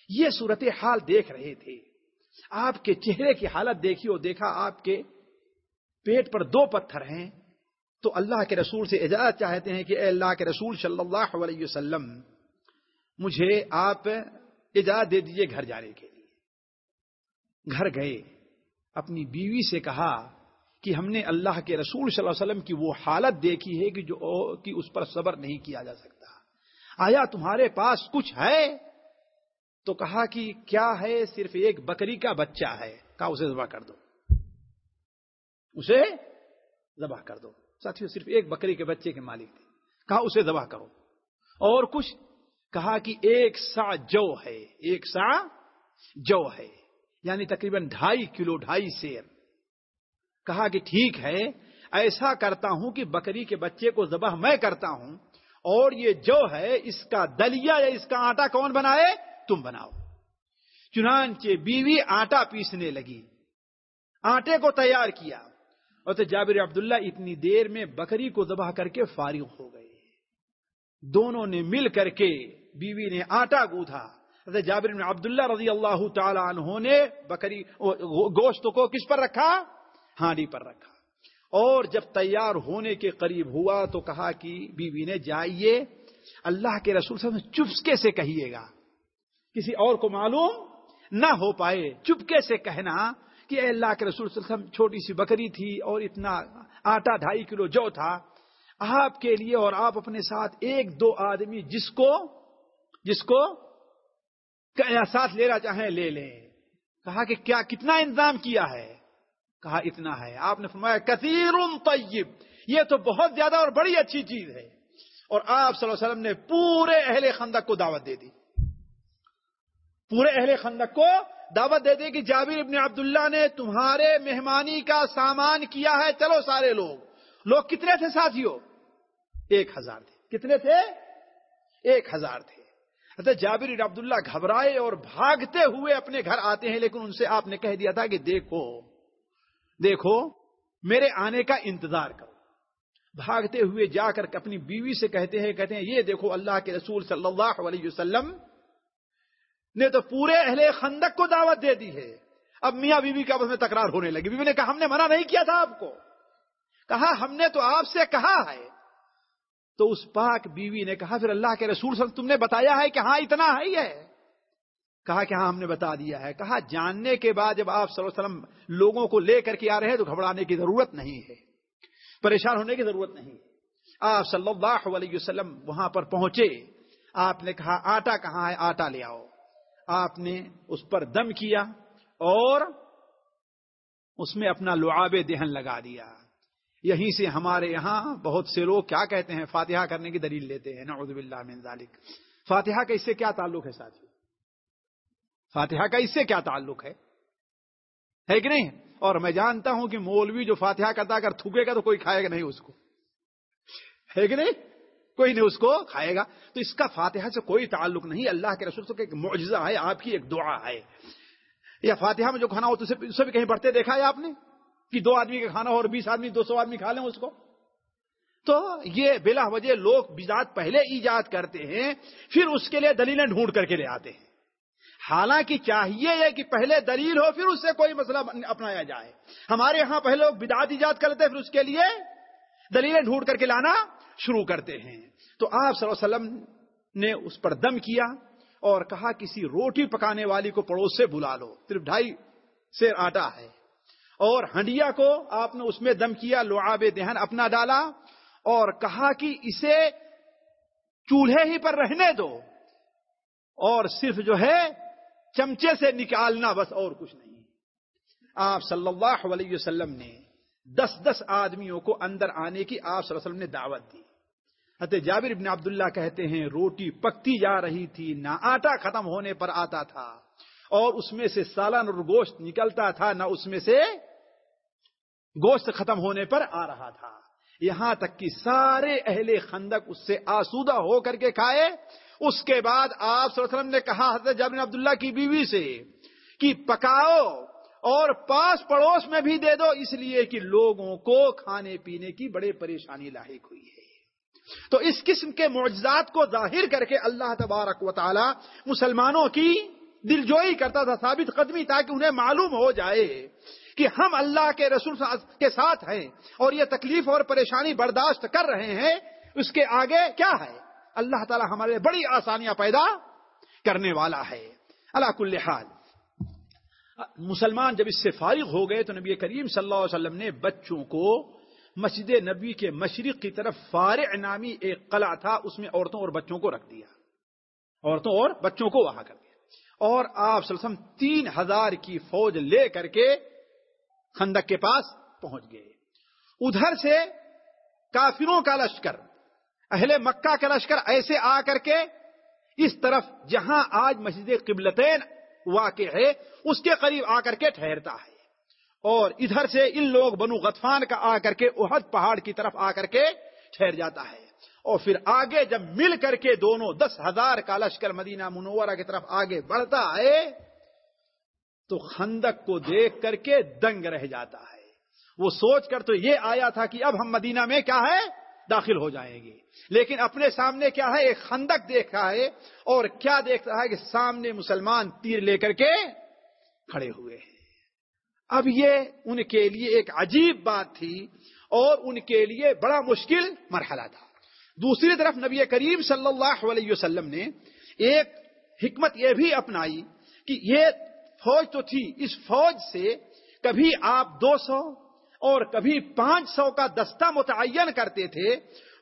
یہ صورت حال دیکھ رہے تھے۔ آپ کے چہرے کی حالت دیکھی اور دیکھا، آپ کے پیٹ پر دو پتھر ہیں، تو اللہ کے رسول سے اجازت چاہتے ہیں کہ اے اللہ کے رسول صلی اللہ علیہ وسلم، مجھے آپ اجازت دے دیجیے گھر جانے کے لیے۔ گھر گئے، اپنی بیوی سے کہا کہ ہم نے اللہ کے رسول صلی اللہ علیہ وسلم کی وہ حالت دیکھی ہے کہ جو کہ اس پر صبر نہیں کیا جا سکتا۔ آیا تمہارے پاس کچھ ہے؟ تو کہا کہ کیا ہے صرف ایک بکری کا بچہ ہے؟ کہا، اسے ذبح کر دو۔ اسے ذبح کر دو۔ ساتھیو، صرف ایک بکری کے بچے کے مالک تھے۔ کہا، اسے ذبح کرو۔ اور کچھ کہا کہ ایک سا جو ہے، ایک سا جو ہے یعنی تقریباً ڈھائی کلو، ڈھائی سیر۔ کہا کہ ٹھیک ہے، ایسا کرتا ہوں کہ بکری کے بچے کو ذبح میں کرتا ہوں۔ اور یہ جو ہے، اس کا دلیا یا اس کا آٹا کون بنائے؟ تم بناؤ۔ چنانچہ بیوی آٹا پیسنے لگی۔ آٹے کو تیار کیا۔ اور تو جابر عبداللہ اتنی دیر میں بکری کو ذبح کر کے فارغ ہو گئے۔ دونوں نے مل کر کے بیوی نے آٹا گودا جابر بن عبداللہ رضی اللہ تعالی عنہ نے بکری، گوشت کو کس پر رکھا؟ ہانڈی پر رکھا۔ اور جب تیار ہونے کے قریب ہوا تو کہا کہ بیوی نے، جائیے، اللہ کے رسول صلی اللہ علیہ وسلم سے کہیے گا۔ کسی اور کو معلوم نہ ہو پائے۔ چپکے سے کہنا کہ اے اللہ کے رسول صلی اللہ علیہ وسلم، چھوٹی سی بکری تھی اور اتنا آٹا ڈھائی کلو جو تھا، آپ کے لیے اور آپ اپنے ساتھ ایک دو آدمی جس کو جس کو ساتھ لینا چاہیں لے لیں۔ کہا کہ کیا کتنا انتظام کیا ہے؟ کہا اتنا ہے۔ آپ نے فرمایا، کثیر طیب، یہ تو بہت زیادہ اور بڑی اچھی چیز ہے۔ اور آپ صلی اللہ علیہ وسلم نے پورے اہل خندق کو دعوت دے دی۔ پورے اہل خندق کو دعوت دے دی کہ جابر ابن عبداللہ نے تمہارے مہمانی کا سامان کیا ہے۔ چلو سارے لوگ۔ لوگ کتنے تھے ساتھیوں ایک ہزار تھے۔ کتنے تھے؟ ایک ہزار تھے۔ جابر ابن عبداللہ گھبرائے اور بھاگتے ہوئے اپنے گھر آتے ہیں، لیکن ان سے آپ نے کہہ دیا تھا کہ دیکھو دیکھو، میرے آنے کا انتظار کرو۔ بھاگتے ہوئے جا کر اپنی بیوی سے کہتے ہیں کہتے ہیں، یہ دیکھو اللہ کے رسول صلی اللہ علیہ وسلم نے تو پورے اہل خندق کو دعوت دے دی ہے۔ اب میاں بیوی کا میں تکرار ہونے لگی۔ بیوی نے کہا، ہم نے منع نہیں کیا تھا آپ کو۔ کہا، ہم نے تو آپ سے کہا ہے۔ تو اس پاک بیوی نے کہا، پھر اللہ کے رسول صلی اللہ علیہ وسلم، تم نے بتایا ہے کہ ہاں اتنا ہے ہی ہے کہا کہ ہاں ہم نے بتا دیا ہے۔ کہا، جاننے کے بعد جب آپ صلی اللہ علیہ وسلم لوگوں کو لے کر کے آ رہے ہیں تو گھبرانے کی ضرورت نہیں ہے۔ پریشان ہونے کی ضرورت نہیں آپ صلی اللہ علیہ وسلم وہاں پر پہنچے۔ آپ نے کہا، آٹا کہاں ہے؟ آٹا لے آؤ۔ آپ نے اس پر دم کیا اور اس میں اپنا لعاب دہن لگا دیا۔ یہیں سے ہمارے یہاں بہت سے لوگ کیا کہتے ہیں؟ فاتحہ کرنے کی دلیل لیتے ہیں۔ نعوذ باللہ من ذالک۔ فاتحہ کا اس سے کیا تعلق ہے ساتھی فاتحہ کا اس سے کیا تعلق ہے؟ ہے کہ نہیں؟ اور میں جانتا ہوں کہ مولوی جو فاتحہ کرتا اگر تھوکے گا تو کوئی کھائے گا نہیں اس کو۔ ہے کہ نہیں؟ کوئی نہیں اس کو کھائے گا۔ تو اس کا فاتحہ سے کوئی تعلق نہیں۔ اللہ کے رسول ایک معجزہ ہے، آپ کی ایک دعا ہے۔ یا فاتحہ میں جو کھانا ہو، تو اسے بھی کہیں بڑھتے دیکھا ہے آپ نے؟ کہ دو آدمی کا کھانا ہو اور بیس آدمی، دو سو آدمی کھا لیں اس کو۔ تو یہ بلا وجہ لوگ بدعت پہلے ایجاد کرتے ہیں، پھر اس کے لیے دلیلیں ڈھونڈ کر کے لے آتے ہیں۔ حالانکہ چاہیے یہ کہ پہلے دلیل ہو، پھر اس سے کوئی مسئلہ اپنایا جائے۔ ہمارے یہاں پہلے لوگ بدعت ایجاد کرتے ہیں پھر اس کے لیے دلیلیں ڈھونڈ کر کے لانا شروع کرتے ہیں۔ تو آپ صلی اللہ علیہ وسلم نے اس پر دم کیا اور کہا کسی روٹی پکانے والی کو پڑوس سے بلا لو۔ صرف ڈھائی سے آٹا ہے۔ اور ہنڈیا کو آپ نے اس میں دم کیا، لعاب دہن اپنا ڈالا اور کہا کہ اسے چولہے ہی پر رہنے دو۔ اور صرف جو ہے چمچے سے نکالنا بس اور کچھ نہیں۔ آپ صلی اللہ علیہ وسلم نے دس دس آدمیوں کو اندر آنے کی آپ صلی اللہ علیہ وسلم نے دعوت دی۔ حضرت جابر ابن عبداللہ کہتے ہیں، روٹی پکتی جا رہی تھی، نہ آٹا ختم ہونے پر آتا تھا، اور اس میں سے سالن اور گوشت نکلتا تھا، نہ اس میں سے گوشت ختم ہونے پر آ رہا تھا۔ یہاں تک کہ سارے اہل خندق اس سے آسودہ ہو کر کے کھائے۔ اس کے بعد آپ وسلم نے کہا، حضرت جابر عبداللہ کی بیوی سے کہ پکاؤ اور پاس پڑوس میں بھی دے دو، اس لیے کہ لوگوں کو کھانے پینے کی بڑے پریشانی لاحق ہوئی ہے۔ تو اس قسم کے معجزات کو ظاہر کر کے اللہ تبارک و تعالی مسلمانوں کی دل جوئی کرتا تھا، ثابت قدمی تاکہ انہیں معلوم ہو جائے کہ ہم اللہ کے رسول کے ساتھ ہیں اور یہ تکلیف اور پریشانی برداشت کر رہے ہیں، اس کے آگے کیا ہے؟ اللہ تعالی ہمارے بڑی آسانیاں پیدا کرنے والا ہے۔ اللہ کل حال۔ مسلمان جب اس سے فارغ ہو گئے تو نبی کریم صلی اللہ علیہ وسلم نے بچوں کو مسجد نبی کے مشرق کی طرف فارع نامی ایک قلعہ تھا، اس میں عورتوں اور بچوں کو رکھ دیا۔ عورتوں اور بچوں کو وہاں کر دیا۔ اور آپ صلی تین ہزار کی فوج لے کر کے خندق کے پاس پہنچ گئے۔ ادھر سے کافروں کا لشکر، اہل مکہ کا لشکر ایسے آ کر کے اس طرف جہاں آج مسجد قبلتین واقع ہے، اس کے قریب آ کر کے ٹھہرتا ہے۔ اور ادھر سے ان لوگ بنو غطفان کا آ کر کے احد پہاڑ کی طرف آ کر کے ٹھہر جاتا ہے۔ اور پھر آگے جب مل کر کے دونوں دس ہزار کا لشکر مدینہ منورہ کی طرف آگے بڑھتا ہے، تو خندق کو دیکھ کر کے دنگ رہ جاتا ہے۔ وہ سوچ کر تو یہ آیا تھا کہ اب ہم مدینہ میں کیا ہے؟ داخل ہو جائیں گے۔ لیکن اپنے سامنے کیا ہے؟ ایک خندق دیکھا ہے اور کیا دیکھ رہا ہے کہ سامنے مسلمان تیر لے کر کے کھڑے ہوئے ہیں۔ اب یہ ان کے لیے ایک عجیب بات تھی اور ان کے لیے بڑا مشکل مرحلہ تھا۔ دوسری طرف نبی کریم صلی اللہ علیہ وسلم نے ایک حکمت یہ بھی اپنائی کہ یہ فوج تو تھی، اس فوج سے کبھی آپ دو سو اور کبھی پانچ سو کا دستہ متعین کرتے تھے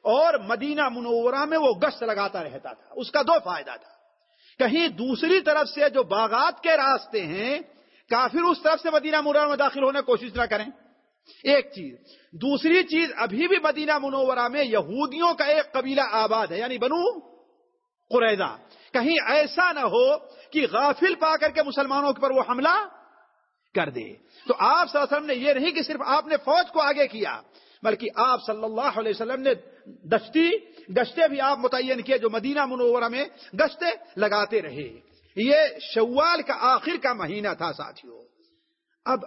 اور مدینہ منورہ میں وہ گشت لگاتا رہتا تھا، اس کا دو فائدہ تھا۔ کہیں دوسری طرف سے جو باغات کے راستے ہیں کافر اس طرف سے مدینہ منورہ میں داخل ہونے کی کوشش نہ کریں۔ ایک چیز، دوسری چیز، ابھی بھی مدینہ منورہ میں یہودیوں کا ایک قبیلہ آباد ہے یعنی بنو قریضہ کہیں ایسا نہ ہو کہ غافل پا کر کے مسلمانوں پر وہ حملہ کر دے۔ تو آپ صلی اللہ علیہ وسلم نے یہ نہیں کہ صرف آپ نے فوج کو آگے کیا، بلکہ آپ صلی اللہ علیہ وسلم نے دستی، گشتے بھی آپ متعین کیے جو مدینہ منورہ میں گشتے لگاتے رہے۔ یہ شوال کا آخر کا مہینہ تھا ساتھیوں اب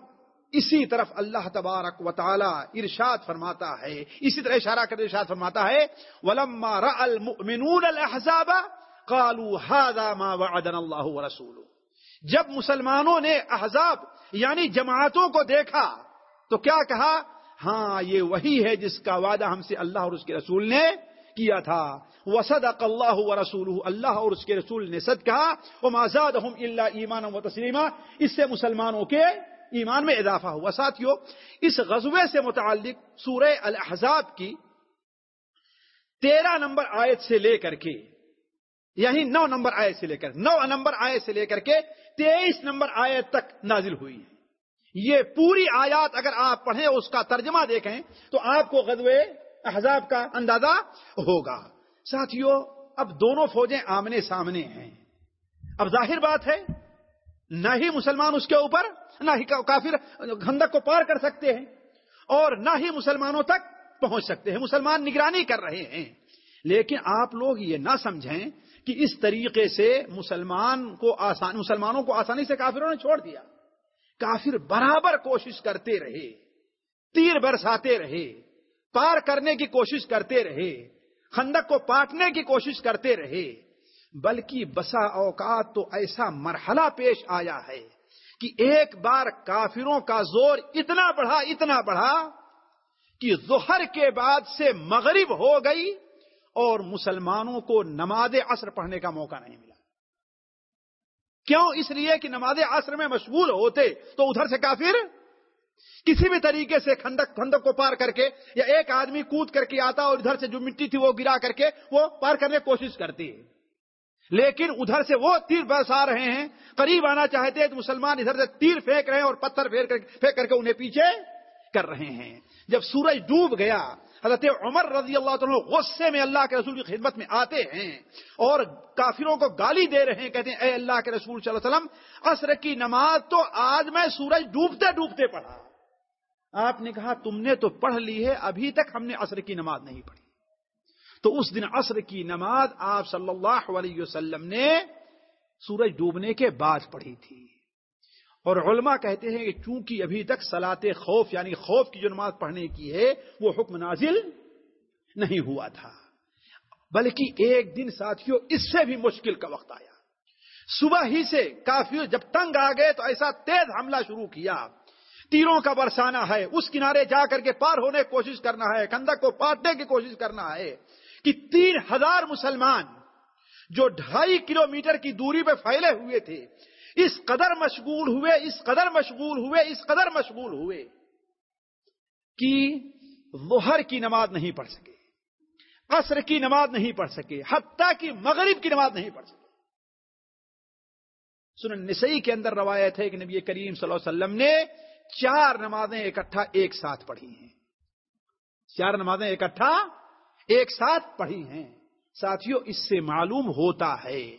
اسی طرف اللہ تبارک و تعالی ارشاد فرماتا ہے، اسی طرح اشارہ کر ارشاد فرماتا ہے، ولما المؤمنون الاحزاب قالوا هذا ما وعدنا الله ورسوله۔ جب مسلمانوں نے احزاب یعنی جماعتوں کو دیکھا تو کیا کہا؟ ہاں یہ وہی ہے جس کا وعدہ ہم سے اللہ اور اس کے رسول نے کیا تھا۔ وصدق اللہ و رسول اللہ اور اس کے رسول نے سد کہا وہ مزاد اللہ ایمان و اس سے مسلمانوں کے ایمان میں اضافہ ہوا۔ ساتھیوں اس غزوے سے متعلق سورہ الحزاب کی تیرہ نمبر آیت سے لے کر کے یعنی نو نمبر آیت سے لے کر، نو نمبر آیت سے لے کر کے تیئیس نمبر آیت تک نازل ہوئی ہے۔ یہ پوری آیات اگر آپ پڑھیں، اس کا ترجمہ دیکھیں، تو آپ کو غزوے احزاب کا اندازہ ہوگا۔ ساتھیوں اب دونوں فوجیں آمنے سامنے ہیں۔ اب ظاہر بات ہے، نہ ہی مسلمان اس کے اوپر، نہ ہی کافر گندک کو پار کر سکتے ہیں اور نہ ہی مسلمانوں تک پہنچ سکتے ہیں۔ مسلمان نگرانی کر رہے ہیں۔ لیکن آپ لوگ یہ نہ سمجھیں کہ اس طریقے سے مسلمان کو آسان مسلمانوں کو آسانی سے کافروں نے چھوڑ دیا۔ کافر برابر کوشش کرتے رہے، تیر برساتے رہے۔ پار کرنے کی کوشش کرتے رہے، خندق کو پاٹنے کی کوشش کرتے رہے، بلکہ بسا اوقات تو ایسا مرحلہ پیش آیا ہے کہ ایک بار کافروں کا زور اتنا بڑھا اتنا بڑھا کہ ظہر کے بعد سے مغرب ہو گئی اور مسلمانوں کو نماز عصر پڑھنے کا موقع نہیں ملا۔ کیوں اس لیے کہ نماز عصر میں مشغول ہوتے تو ادھر سے کافر کسی بھی طریقے سے کھندک کھندک کو پار کر کے یا ایک آدمی کود کر کے آتا اور ادھر سے جو مٹی تھی وہ گرا کر کے وہ پار کرنے کی کوشش کرتی لیکن ادھر سے وہ تیر برس آ رہے ہیں، قریب آنا چاہتے تو مسلمان ادھر سے تیر پھینک رہے ہیں اور پتھر پھینک کر کے انہیں پیچھے کر رہے ہیں۔ جب سورج ڈوب گیا، حضرت عمر رضی اللہ عنہ غصے میں اللہ کے رسول کی خدمت میں آتے ہیں اور کافروں کو گالی دے رہے ہیں، کہتے ہیں، اے اللہ کے رسول صلی اللہ علیہ وسلم، عصر کی نماز تو آج میں سورج ڈوبتے ڈوبتے پڑھا آپ نے کہا تم نے تو پڑھ لی ہے، ابھی تک ہم نے عصر کی نماز نہیں پڑھی۔ تو اس دن عصر کی نماز آپ صلی اللہ علیہ وسلم نے سورج ڈوبنے کے بعد پڑھی تھی۔ اور علماء کہتے ہیں کہ چونکہ ابھی تک سلاط خوف یعنی خوف کی جو نماز پڑھنے کی ہے، وہ حکم نازل نہیں ہوا تھا۔ بلکہ ایک دن ساتھیوں اس سے بھی مشکل کا وقت آیا۔ صبح ہی سے کافی جب تنگ آ گئے تو ایسا تیز حملہ شروع کیا۔ تیروں کا برسانا ہے، اس کنارے جا کر کے پار ہونے کی کوشش کرنا ہے کندک کو پاٹنے کی کوشش کرنا ہے کہ تین ہزار مسلمان جو ڈھائی کلو میٹر کی دوری پہ پھیلے ہوئے تھے، اس قدر مشغول ہوئے، اس قدر مشغول ہوئے، اس قدر مشغول ہوئے کہ ظہر کی نماز نہیں پڑھ سکے، عصر کی نماز نہیں پڑھ سکے، حتیٰ کہ مغرب کی نماز نہیں پڑھ سکے۔ سن نسائی کے اندر روایت ہے کہ نبی کریم صلی اللہ علیہ وسلم نے چار نمازیں اکٹھا ایک ساتھ پڑھی ہیں۔ چار نمازیں اکٹھا ایک ساتھ پڑھی ہیں۔ ساتھیوں اس سے معلوم ہوتا ہے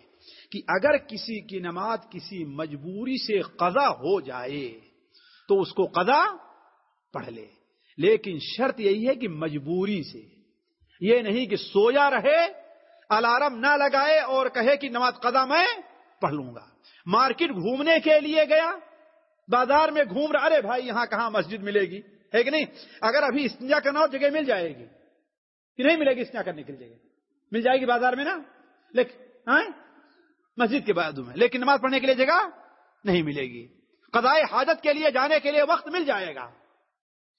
کہ اگر کسی کی نماز کسی مجبوری سے قضا ہو جائے تو اس کو قضا پڑھ لے۔ لیکن شرط یہی ہے کہ مجبوری سے۔ یہ نہیں کہ سویا رہے، الارم نہ لگائے اور کہے کہ نماز قضا میں پڑھ لوں گا۔ مارکیٹ گھومنے کے لیے گیا بازار میں گھوم رہا، ارے بھائی، یہاں کہاں مسجد ملے گی؟ ہے کہ نہیں؟ اگر ابھی استنجا کرنا ہو جگہ مل جائے گی، کہ نہیں ملے گی استنجا کرنے کے لیے جگہ؟ مل جائے گی بازار میں نا؟ لیکن ہاں؟ مسجد کے بعد میں۔ لیکن نماز پڑھنے کے لیے جگہ نہیں ملے گی۔ قضائے حاجت کے لیے جانے کے لیے وقت مل جائے گا۔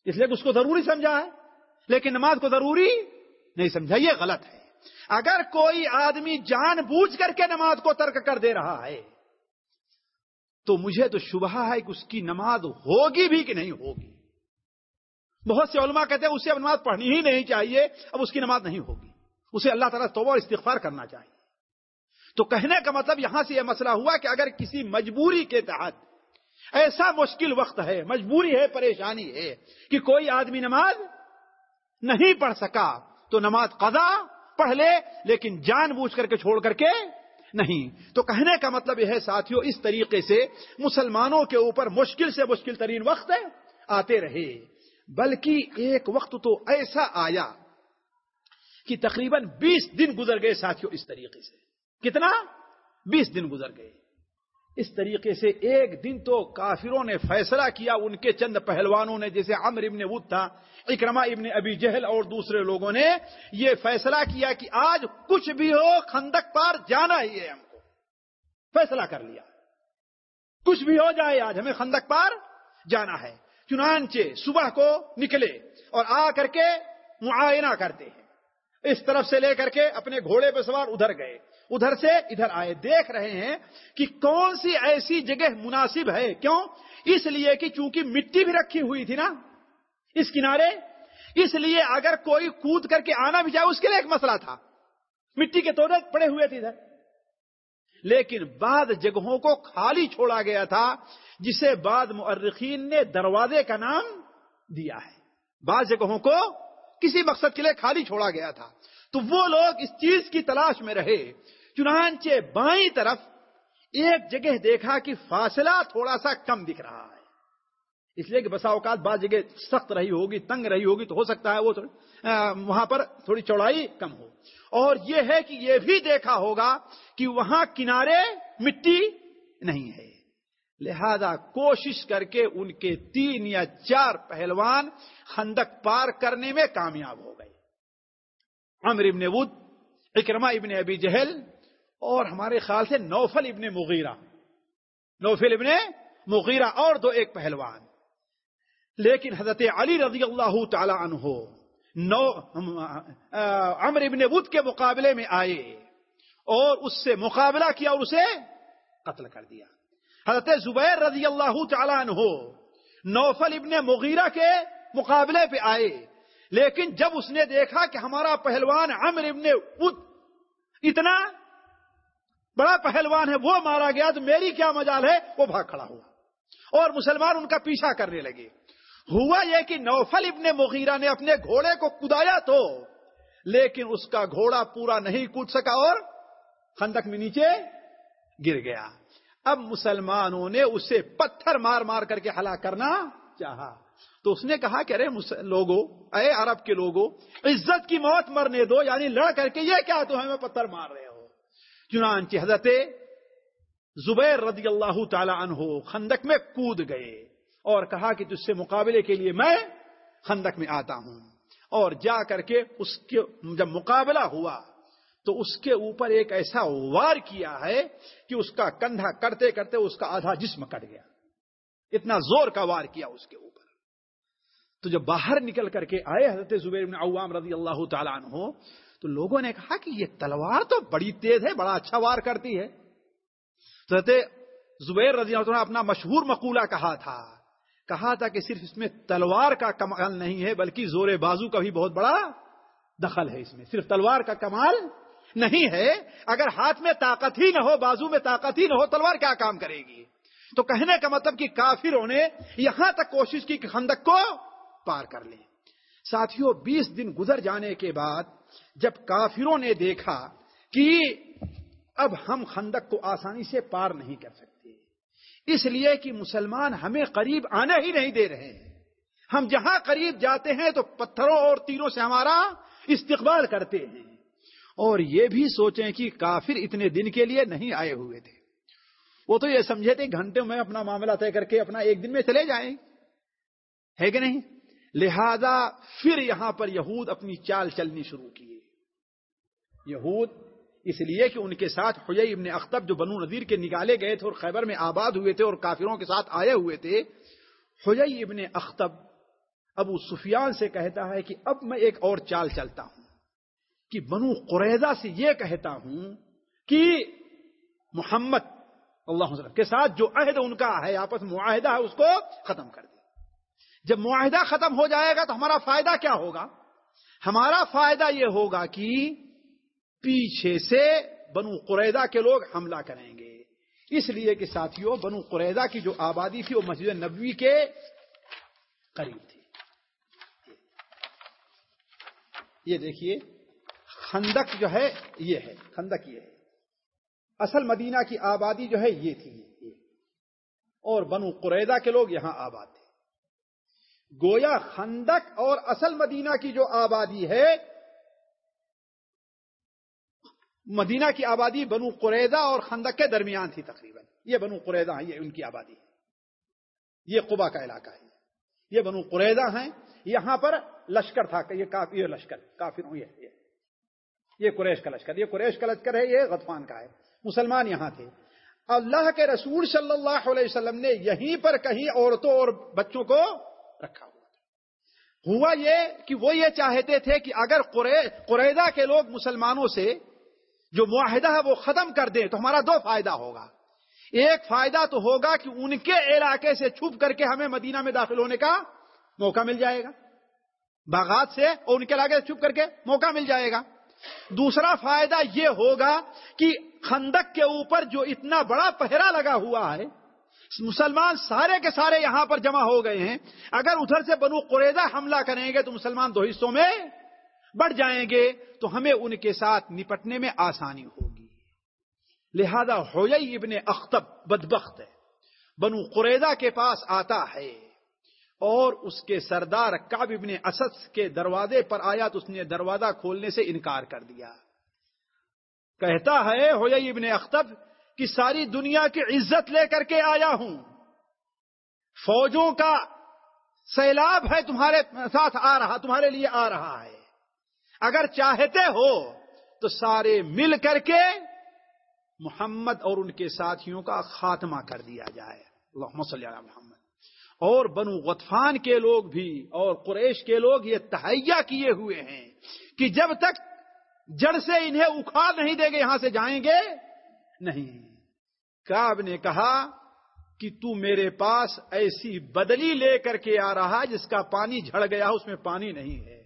اس لیے اس کو ضروری سمجھا ہے۔ لیکن نماز کو ضروری نہیں سمجھا، یہ غلط ہے۔ اگر کوئی آدمی جان بوجھ کر کے نماز کو ترک کر دے رہا ہے تو مجھے تو شبہ ہے کہ اس کی نماز ہوگی بھی کہ نہیں ہوگی؟ بہت سے علماء کہتے ہیں اسے اب نماز پڑھنی ہی نہیں چاہیے، اب اس کی نماز نہیں ہوگی۔ اسے اللہ تعالیٰ توبہ اور استغفار کرنا چاہیے۔ تو کہنے کا مطلب یہاں سے یہ مسئلہ ہوا کہ اگر کسی مجبوری کے تحت ایسا مشکل وقت ہے، مجبوری ہے، پریشانی ہے کہ کوئی آدمی نماز نہیں پڑھ سکا، تو نماز قضا پڑھ لے، لیکن جان بوجھ کر کے چھوڑ کر کے نہیں۔ تو کہنے کا مطلب یہ ہے ساتھیوں اس طریقے سے مسلمانوں کے اوپر مشکل سے مشکل ترین وقت آتے رہے۔ بلکہ ایک وقت تو ایسا آیا کہ تقریباً بیس دن گزر گئے ساتھیوں اس طریقے سے۔ کتنا؟ بیس دن گزر گئے۔ اس طریقے سے ایک دن تو کافروں نے فیصلہ کیا ان کے چند پہلوانوں نے، جیسے عمر ابن ود تھا اکرما ابن ابی جہل اور دوسرے لوگوں نے یہ فیصلہ کیا کہ آج کچھ بھی ہو خندق پار جانا ہی ہے ہم کو۔ فیصلہ کر لیا۔ کچھ بھی ہو جائے آج ہمیں خندق پار جانا ہے۔ چنانچہ صبح کو نکلے اور آ کر کے معائنہ کرتے ہیں۔ اس طرف سے لے کر کے اپنے گھوڑے پہ سوار ادھر گئے۔ ادھر سے ادھر آئے۔ دیکھ رہے ہیں کہ کون سی ایسی جگہ مناسب ہے۔ کیوں؟ اس لیے کہ چونکہ مٹی بھی رکھی ہوئی تھی نا اس کنارے، اس لیے اگر کوئی کود کر کے آنا بھی جائے اس کے لیے ایک مسئلہ تھا۔ مٹی کے توڑے پڑے ہوئے تھے ادھر۔ لیکن بعد جگہوں کو خالی چھوڑا گیا تھا، جسے بعد مرخین نے دروازے کا نام دیا ہے۔ بعض جگہوں کو کسی مقصد کے لیے خالی چھوڑا گیا تھا۔ تو وہ لوگ اس چیز کی تلاش میں رہے۔ چنانچہ بائیں طرف ایک جگہ دیکھا کہ فاصلہ تھوڑا سا کم دکھ رہا ہے۔ اس لیے کہ بسا اوقات بعض جگہ سخت رہی ہوگی، تنگ رہی ہوگی، تو ہو سکتا ہے وہ وہاں پر تھوڑی چوڑائی کم ہو۔ اور یہ ہے کہ یہ بھی دیکھا ہوگا کہ وہاں کنارے مٹی نہیں ہے۔ لہذا کوشش کر کے ان کے تین یا چار پہلوان خندق پار کرنے میں کامیاب ہو گئے۔ عمر ابن ود اکرما ابن ابی جہل اور ہمارے خیال سے نوفل ابن مغیرہ۔ نوفل ابن مغیرہ اور دو ایک پہلوان۔ لیکن حضرت علی رضی اللہ تعالی عنہ نو عمر ابن ود کے مقابلے میں آئے اور اس سے مقابلہ کیا اور اسے قتل کر دیا۔ حضرت زبیر رضی اللہ تعالیٰ عنہ نوفل ابن مغیرہ کے مقابلے پہ آئے۔ لیکن جب اس نے دیکھا کہ ہمارا پہلوان عمر ابن اتنا بڑا پہلوان ہے، وہ مارا گیا تو میری کیا مجال ہے؟ وہ بھاگ کھڑا ہوا۔ اور مسلمان ان کا پیچھا کرنے لگے۔ ہوا یہ کہ نوفل ابن مغیرہ نے اپنے گھوڑے کو کدایا تو، لیکن اس کا گھوڑا پورا نہیں کود سکا اور خندق میں نیچے گر گیا۔ اب مسلمانوں نے اسے پتھر مار مار کر کے ہلاک کرنا چاہا۔ تو اس نے کہا کہ ارے لوگوں اے عرب کے لوگوں عزت کی موت مرنے دو یعنی لڑ کر کے یہ کیا تو ہمیں پتھر مار رہے ہو؟ چنانچہ حضرت زبیر رضی اللہ تعالی عنہ خندق میں کود گئے اور کہا کہ تجھ سے مقابلے کے لیے میں خندق میں آتا ہوں اور جا کر کے اس کے جب مقابلہ ہوا تو اس کے اوپر ایک ایسا وار کیا ہے کہ اس کا کندھا کرتے کرتے اس کا آدھا جسم کٹ گیا اتنا زور کا وار کیا اس کے اوپر تو جب باہر نکل کر کے آئے حضرت زبیر بن عوام رضی اللہ تعالیٰ عنہ تو لوگوں نے کہا کہ یہ تلوار تو بڑی تیز ہے، بڑا اچھا وار کرتی ہے۔ حضرت زبیر رضی اللہ عنہ اپنا مشہور مقولہ کہا تھا۔ کہا تھا کہ صرف اس میں تلوار کا کمال نہیں ہے، بلکہ زور بازو کا بھی بہت بڑا دخل ہے اس میں۔ صرف تلوار کا کمال نہیں ہے، اگر ہاتھ میں طاقت ہی نہ ہو، بازو میں طاقت ہی نہ ہو، تلوار کیا کام کرے گی؟ تو کہنے کا مطلب کہ کافروں نے یہاں تک کوشش کی کہ خندق کو پار کر لیں ساتھیوں بیس دن گزر جانے کے بعد جب کافروں نے دیکھا کہ اب ہم خندق کو آسانی سے پار نہیں کر سکتے، اس لیے کہ مسلمان ہمیں قریب آنے ہی نہیں دے رہے۔ ہیں ہم جہاں قریب جاتے ہیں تو پتھروں اور تیروں سے ہمارا استقبال کرتے ہیں۔ اور یہ بھی سوچیں کہ کافر اتنے دن کے لیے نہیں آئے ہوئے تھے۔ وہ تو یہ سمجھے تھے، گھنٹوں میں اپنا معاملہ طے کر کے اپنا ایک دن میں چلے جائیں۔ ہے کہ نہیں؟ لہذا پھر یہاں پر یہود اپنی چال چلنی شروع کیے۔ یہود اس لیے کہ ان کے ساتھ حجی ابن اختب جو بنو نذیر کے نکالے گئے تھے اور خیبر میں آباد ہوئے تھے اور کافروں کے ساتھ آئے ہوئے تھے حجی ابن اختب ابو سفیان سے کہتا ہے کہ اب میں ایک اور چال چلتا ہوں، کہ بنو قریضہ سے یہ کہتا ہوں کہ محمد اللہ وسلم کے ساتھ جو عہد ان کا ہے، آپس معاہدہ ہے، اس کو ختم کر دیں۔ جب معاہدہ ختم ہو جائے گا تو ہمارا فائدہ کیا ہوگا؟ ہمارا فائدہ یہ ہوگا کہ پیچھے سے بنو قریدہ کے لوگ حملہ کریں گے۔ اس لیے کہ ساتھیوں بنو قریدہ کی جو آبادی تھی وہ مسجد نبوی کے قریب تھی۔ یہ دیکھیے، خندق جو ہے، یہ ہے، خندق یہ ہے۔ اصل مدینہ کی آبادی جو ہے، یہ تھی اور بنو قریدہ کے لوگ یہاں آباد تھے۔ گویا خندق اور اصل مدینہ کی جو آبادی ہے، مدینہ کی آبادی بنو قریدہ اور خندق کے درمیان تھی تقریباً۔ یہ بنو قریدہ ہیں، یہ ان کی آبادی ہے۔ یہ قبا کا علاقہ ہے۔ یہ بنو قریدہ ہیں۔ یہاں پر لشکر تھا، یہ کافی یہ لشکر کافر ہوں یہ۔ یہ قریش کا لشکر، یہ قریش کا لشکر ہے، یہ غطفان کا ہے۔ مسلمان یہاں تھے۔ اللہ کے رسول صلی اللہ علیہ وسلم نے یہیں پر کہیں عورتوں اور بچوں کو رکھا ہوا تھا۔ ہوا یہ کہ وہ یہ چاہتے تھے کہ اگر قریدہ کے لوگ مسلمانوں سے جو معاہدہ ہے وہ ختم کر دیں تو ہمارا دو فائدہ ہوگا۔ ایک فائدہ تو ہوگا کہ ان کے علاقے سے چھپ کر کے ہمیں مدینہ میں داخل ہونے کا موقع مل جائے گا۔ باغات سے اور ان کے علاقے سے چھپ کر کے موقع مل جائے گا۔ دوسرا فائدہ یہ ہوگا کہ خندق کے اوپر جو اتنا بڑا پہرا لگا ہوا ہے مسلمان سارے کے سارے یہاں پر جمع ہو گئے ہیں۔ اگر ادھر سے بنو قریدہ حملہ کریں گے تو مسلمان دو حصوں میں بڑھ جائیں گے، تو ہمیں ان کے ساتھ نپٹنے میں آسانی ہوگی۔ لہذا ہوئی ابن اختب بدبخت ہے۔ بنو قریدہ کے پاس آتا ہے اور اس کے سردار کاب ابن اسد کے دروازے پر آیا تو اس نے دروازہ کھولنے سے انکار کر دیا۔ کہتا ہے ہوئی ابن اختب کہ ساری دنیا کی عزت لے کر کے آیا ہوں۔ فوجوں کا سیلاب ہے تمہارے ساتھ آ رہا، تمہارے لیے آ رہا ہے۔ اگر چاہتے ہو تو سارے مل کر کے محمد اور ان کے ساتھیوں کا خاتمہ کر دیا جائے۔ اللہم صلی اللہ محمد۔ اور بنو غطفان کے لوگ بھی اور قریش کے لوگ یہ تہیا کیے ہوئے ہیں کہ جب تک جڑ سے انہیں اکھاڑ نہیں دے گے، یہاں سے جائیں گے نہیں۔ کاب نے کہا کہ تو میرے پاس ایسی بدلی لے کر کے آ رہا جس کا پانی جھڑ گیا، اس میں پانی نہیں ہے۔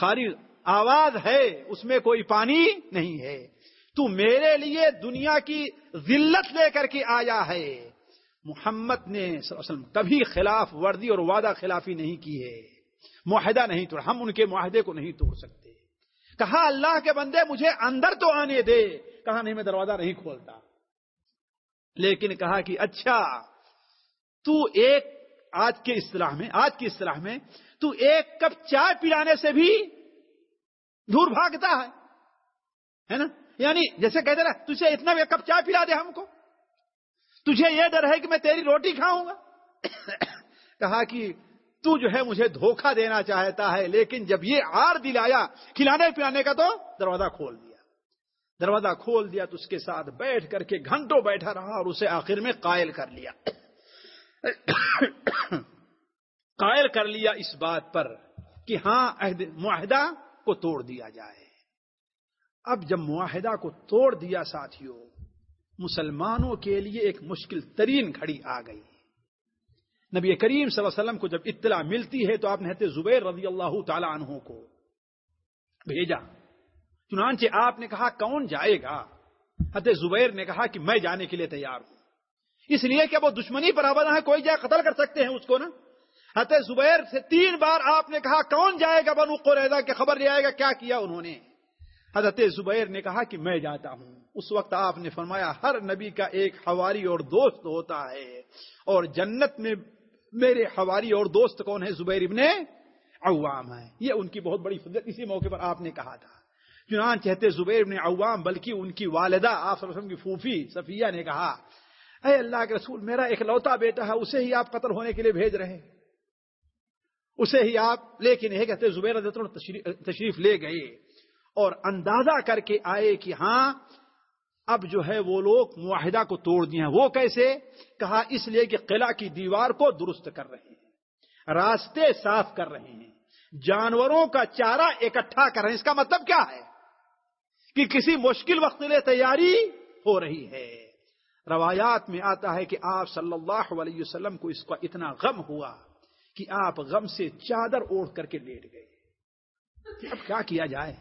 خالی آواز ہے، اس میں کوئی پانی نہیں ہے۔ تو میرے لیے دنیا کی ذلت لے کر کے آیا ہے۔ محمد نے صلی اللہ علیہ وسلم کبھی خلاف ورزی اور وعدہ خلافی نہیں کی ہے معاہدہ نہیں توڑا ہم ان کے معاہدے کو نہیں توڑ سکتے۔ کہا، اللہ کے بندے مجھے اندر تو آنے دے۔ کہا نہیں میں دروازہ نہیں کھولتا۔ لیکن کہا کہ اچھا تو ایک آج کے اصطلاح میں، آج کی اصطلاح میں تو ایک کپ چائے پلانے سے بھی دور بھاگتا ہے ہے نا؟ یعنی جیسے کہتے نا، تجھے اتنا بھی کپ چائے پلا دے ہم کو۔ تجھے یہ ڈر ہے کہ میں تیری روٹی کھاؤں گا۔ کہا کہ تو جو ہے مجھے دھوکہ دینا چاہتا ہے، لیکن جب یہ آر دلایا کھلانے پلانے کا تو دروازہ کھول دیا۔ دروازہ کھول دیا تو اس کے ساتھ بیٹھ کر کے گھنٹوں بیٹھا رہا اور اسے آخر میں قائل کر لیا۔ قائل کر لیا اس بات پر کہ ہاں معاہدہ کو توڑ دیا جائے۔ اب جب معاہدہ کو توڑ دیا ساتھیوں، مسلمانوں کے لیے ایک مشکل ترین گھڑی آ گئی۔ نبی کریم صلی اللہ علیہ وسلم کو جب اطلاع ملتی ہے تو آپ نے زبیر رضی اللہ تعالی عنہ کو بھیجا۔ چنانچہ آپ نے کہا کون جائے گا؟ حضرت زبیر نے کہا کہ میں جانے کے لیے تیار ہوں۔ اس لیے کہ وہ دشمنی پر ہے کوئی جائے قتل کر سکتے ہیں اس کو نا؟ حضرت زبیر سے تین بار آپ نے کہا کون جائے گا؟ بنو قریضہ کی خبر لے آئے گا، کیا کیا انہوں نے؟ حضرت زبیر نے کہا کہ میں جاتا ہوں۔ اس وقت آپ نے فرمایا، ہر نبی کا ایک حواری اور دوست ہوتا ہے۔ اور جنت میں میرے حواری اور دوست کون ہے زبیر ابن عوام ہے یہ ان کی بہت بڑی فضلت اسی موقع پر آپ نے کہا تھا۔ چنان چہتے زبیر ابن عوام، بلکہ ان کی والدہ، آپ وسلم کی پھوفی صفیہ نے کہا، اے اللہ کے رسول، میرا ایک لوتا بیٹا ہے، اسے ہی آپ قتل ہونے کے لیے بھیج رہے ہیں۔ اسے ہی آپ، لیکن یہ کہتے زبیر تشریف لے گئے۔ اور اندازہ کر کے آئے کہ ہاں اب جو ہے وہ لوگ معاہدہ کو توڑ دیے ہیں۔ وہ کیسے؟ کہا، اس لیے کہ قلعہ کی دیوار کو درست کر رہے ہیں، راستے صاف کر رہے ہیں، جانوروں کا چارہ اکٹھا کر رہے ہیں۔ اس کا مطلب کیا ہے؟ کہ کسی مشکل وقت کے لیے تیاری ہو رہی ہے۔ روایات میں آتا ہے کہ آپ صلی اللہ علیہ وسلم کو اس کا اتنا غم ہوا کہ آپ غم سے چادر اوڑھ کر کے لیٹ گئے۔ اب کیا کیا جائے؟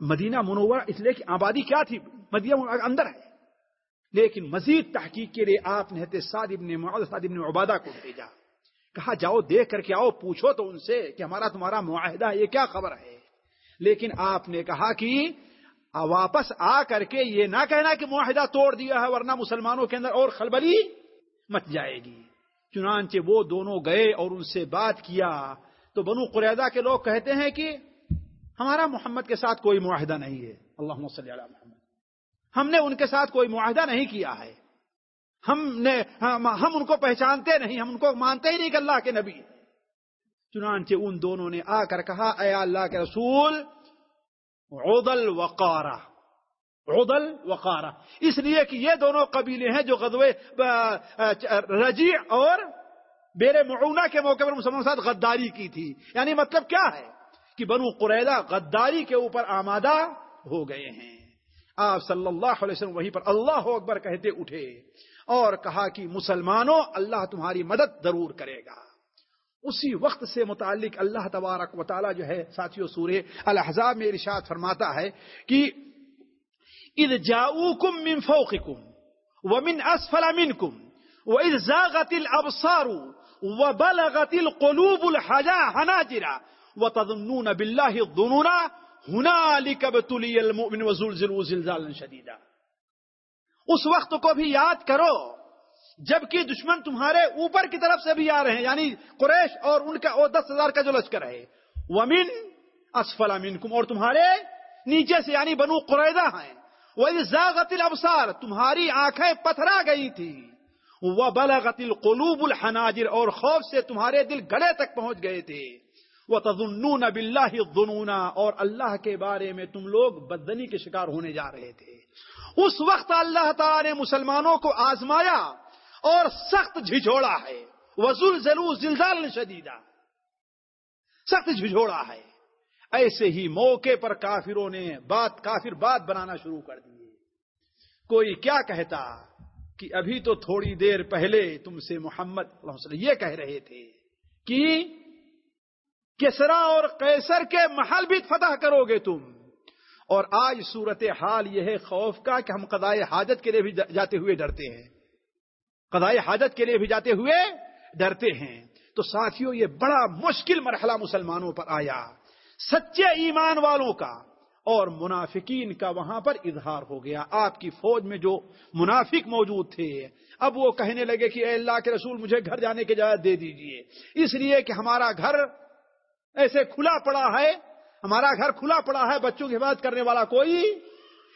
مدینہ منورہ اس لیے کہ آبادی کیا تھی؟ مدینہ اندر ہے۔ لیکن مزید تحقیق کے لیے آپ نے سعد ابن معاذ سعد ابن عبادہ کو بھیجا۔ کہا، جاؤ دیکھ کر کے آؤ، پوچھو تو ان سے کہ ہمارا تمہارا معاہدہ، یہ کیا خبر ہے؟ لیکن آپ نے کہا کہ واپس آ کر کے یہ نہ کہنا کہ معاہدہ توڑ دیا ہے ورنہ مسلمانوں کے اندر اور خلبلی مچ جائے گی۔ چنانچہ وہ دونوں گئے اور ان سے بات کیا۔ تو بنو قریدہ کے لوگ کہتے ہیں کہ ہمارا محمد کے ساتھ کوئی معاہدہ نہیں ہے۔ اللہ صلی علی محمد۔ ہم نے ان کے ساتھ کوئی معاہدہ نہیں کیا ہے۔ ہم نے ہم ان کو پہچانتے نہیں، ہم ان کو مانتے ہی نہیں کہ اللہ کے نبی۔ چنانچہ ان دونوں نے آ کر کہا، اے اللہ کے رسول، عدل وقارا عدل وقارا اس لیے کہ یہ دونوں قبیلے ہیں جو غزوے رجی اور بیر معونہ کے موقع پر مسلمان ساتھ غداری کی تھی۔ یعنی مطلب کیا ہے؟ کہ بنو قریدہ غداری کے اوپر آمادہ ہو گئے ہیں۔ آپ صلی اللہ علیہ وسلم وہیں پر اللہ اکبر کہتے اٹھے اور کہا کہ مسلمانوں، اللہ تمہاری مدد ضرور کرے گا۔ اسی وقت سے متعلق اللہ تبارک و تعالی جو ہے ساتھیوں سورہ الحزاب میں ارشاد فرماتا ہے کہ اذ جاؤکم من فوقکم ومن اسفل منکم واذ زاغت الابصار وبلغت القلوب الحجا حناجر وتظنون بالله الظنون هنالك ابتلي المؤمن وزلزلوا زلزالا شديدا۔ اس وقت کو بھی یاد کرو جبکہ دشمن تمہارے اوپر کی طرف سے بھی آ رہے ہیں یعنی قریش اور ان کا دس ہزار کا جو لشکر ہے۔ ومن اسفل منکم اور تمہارے نیچے سے یعنی بنو قریدہ ہیں۔ وہ الابصار تمہاری آنکھیں پتھرا گئی تھی وہ بلغت القلوب الحناجر، اور خوف سے تمہارے دل گلے تک پہنچ گئے تھے۔ وہ تزنون اب اللہ اور اللہ کے بارے میں تم لوگ بدنی کے شکار ہونے جا رہے تھے۔ اس وقت اللہ تعالی نے مسلمانوں کو آزمایا اور سخت جھجھوڑا ہے۔ وزول ضرور زلزال شدیدہ سخت جھجھوڑا ہے۔ ایسے ہی موقع پر کافروں نے بات کافر بات بنانا شروع کر دیے۔ کوئی کیا کہتا کہ ابھی تو تھوڑی دیر پہلے تم سے محمد یہ کہہ رہے تھے کہ کسرا اور قیصر کے محل بھی فتح کرو گے تم۔ اور آج صورت حال یہ ہے خوف کا کہ ہم قضائے حاجت کے لیے بھی جاتے ہوئے ڈرتے ہیں۔ قضائے حاجت کے لیے بھی جاتے ہوئے ڈرتے ہیں۔ تو ساتھیوں، یہ بڑا مشکل مرحلہ مسلمانوں پر آیا۔ سچے ایمان والوں کا اور منافقین کا وہاں پر اظہار ہو گیا۔ آپ کی فوج میں جو منافق موجود تھے، اب وہ کہنے لگے کہ اے اللہ کے رسول، مجھے گھر جانے کی اجازت دے دیجیے۔ اس لیے کہ ہمارا گھر ایسے کھلا پڑا ہے، ہمارا گھر کھلا پڑا ہے، بچوں کی حفاظت کرنے والا کوئی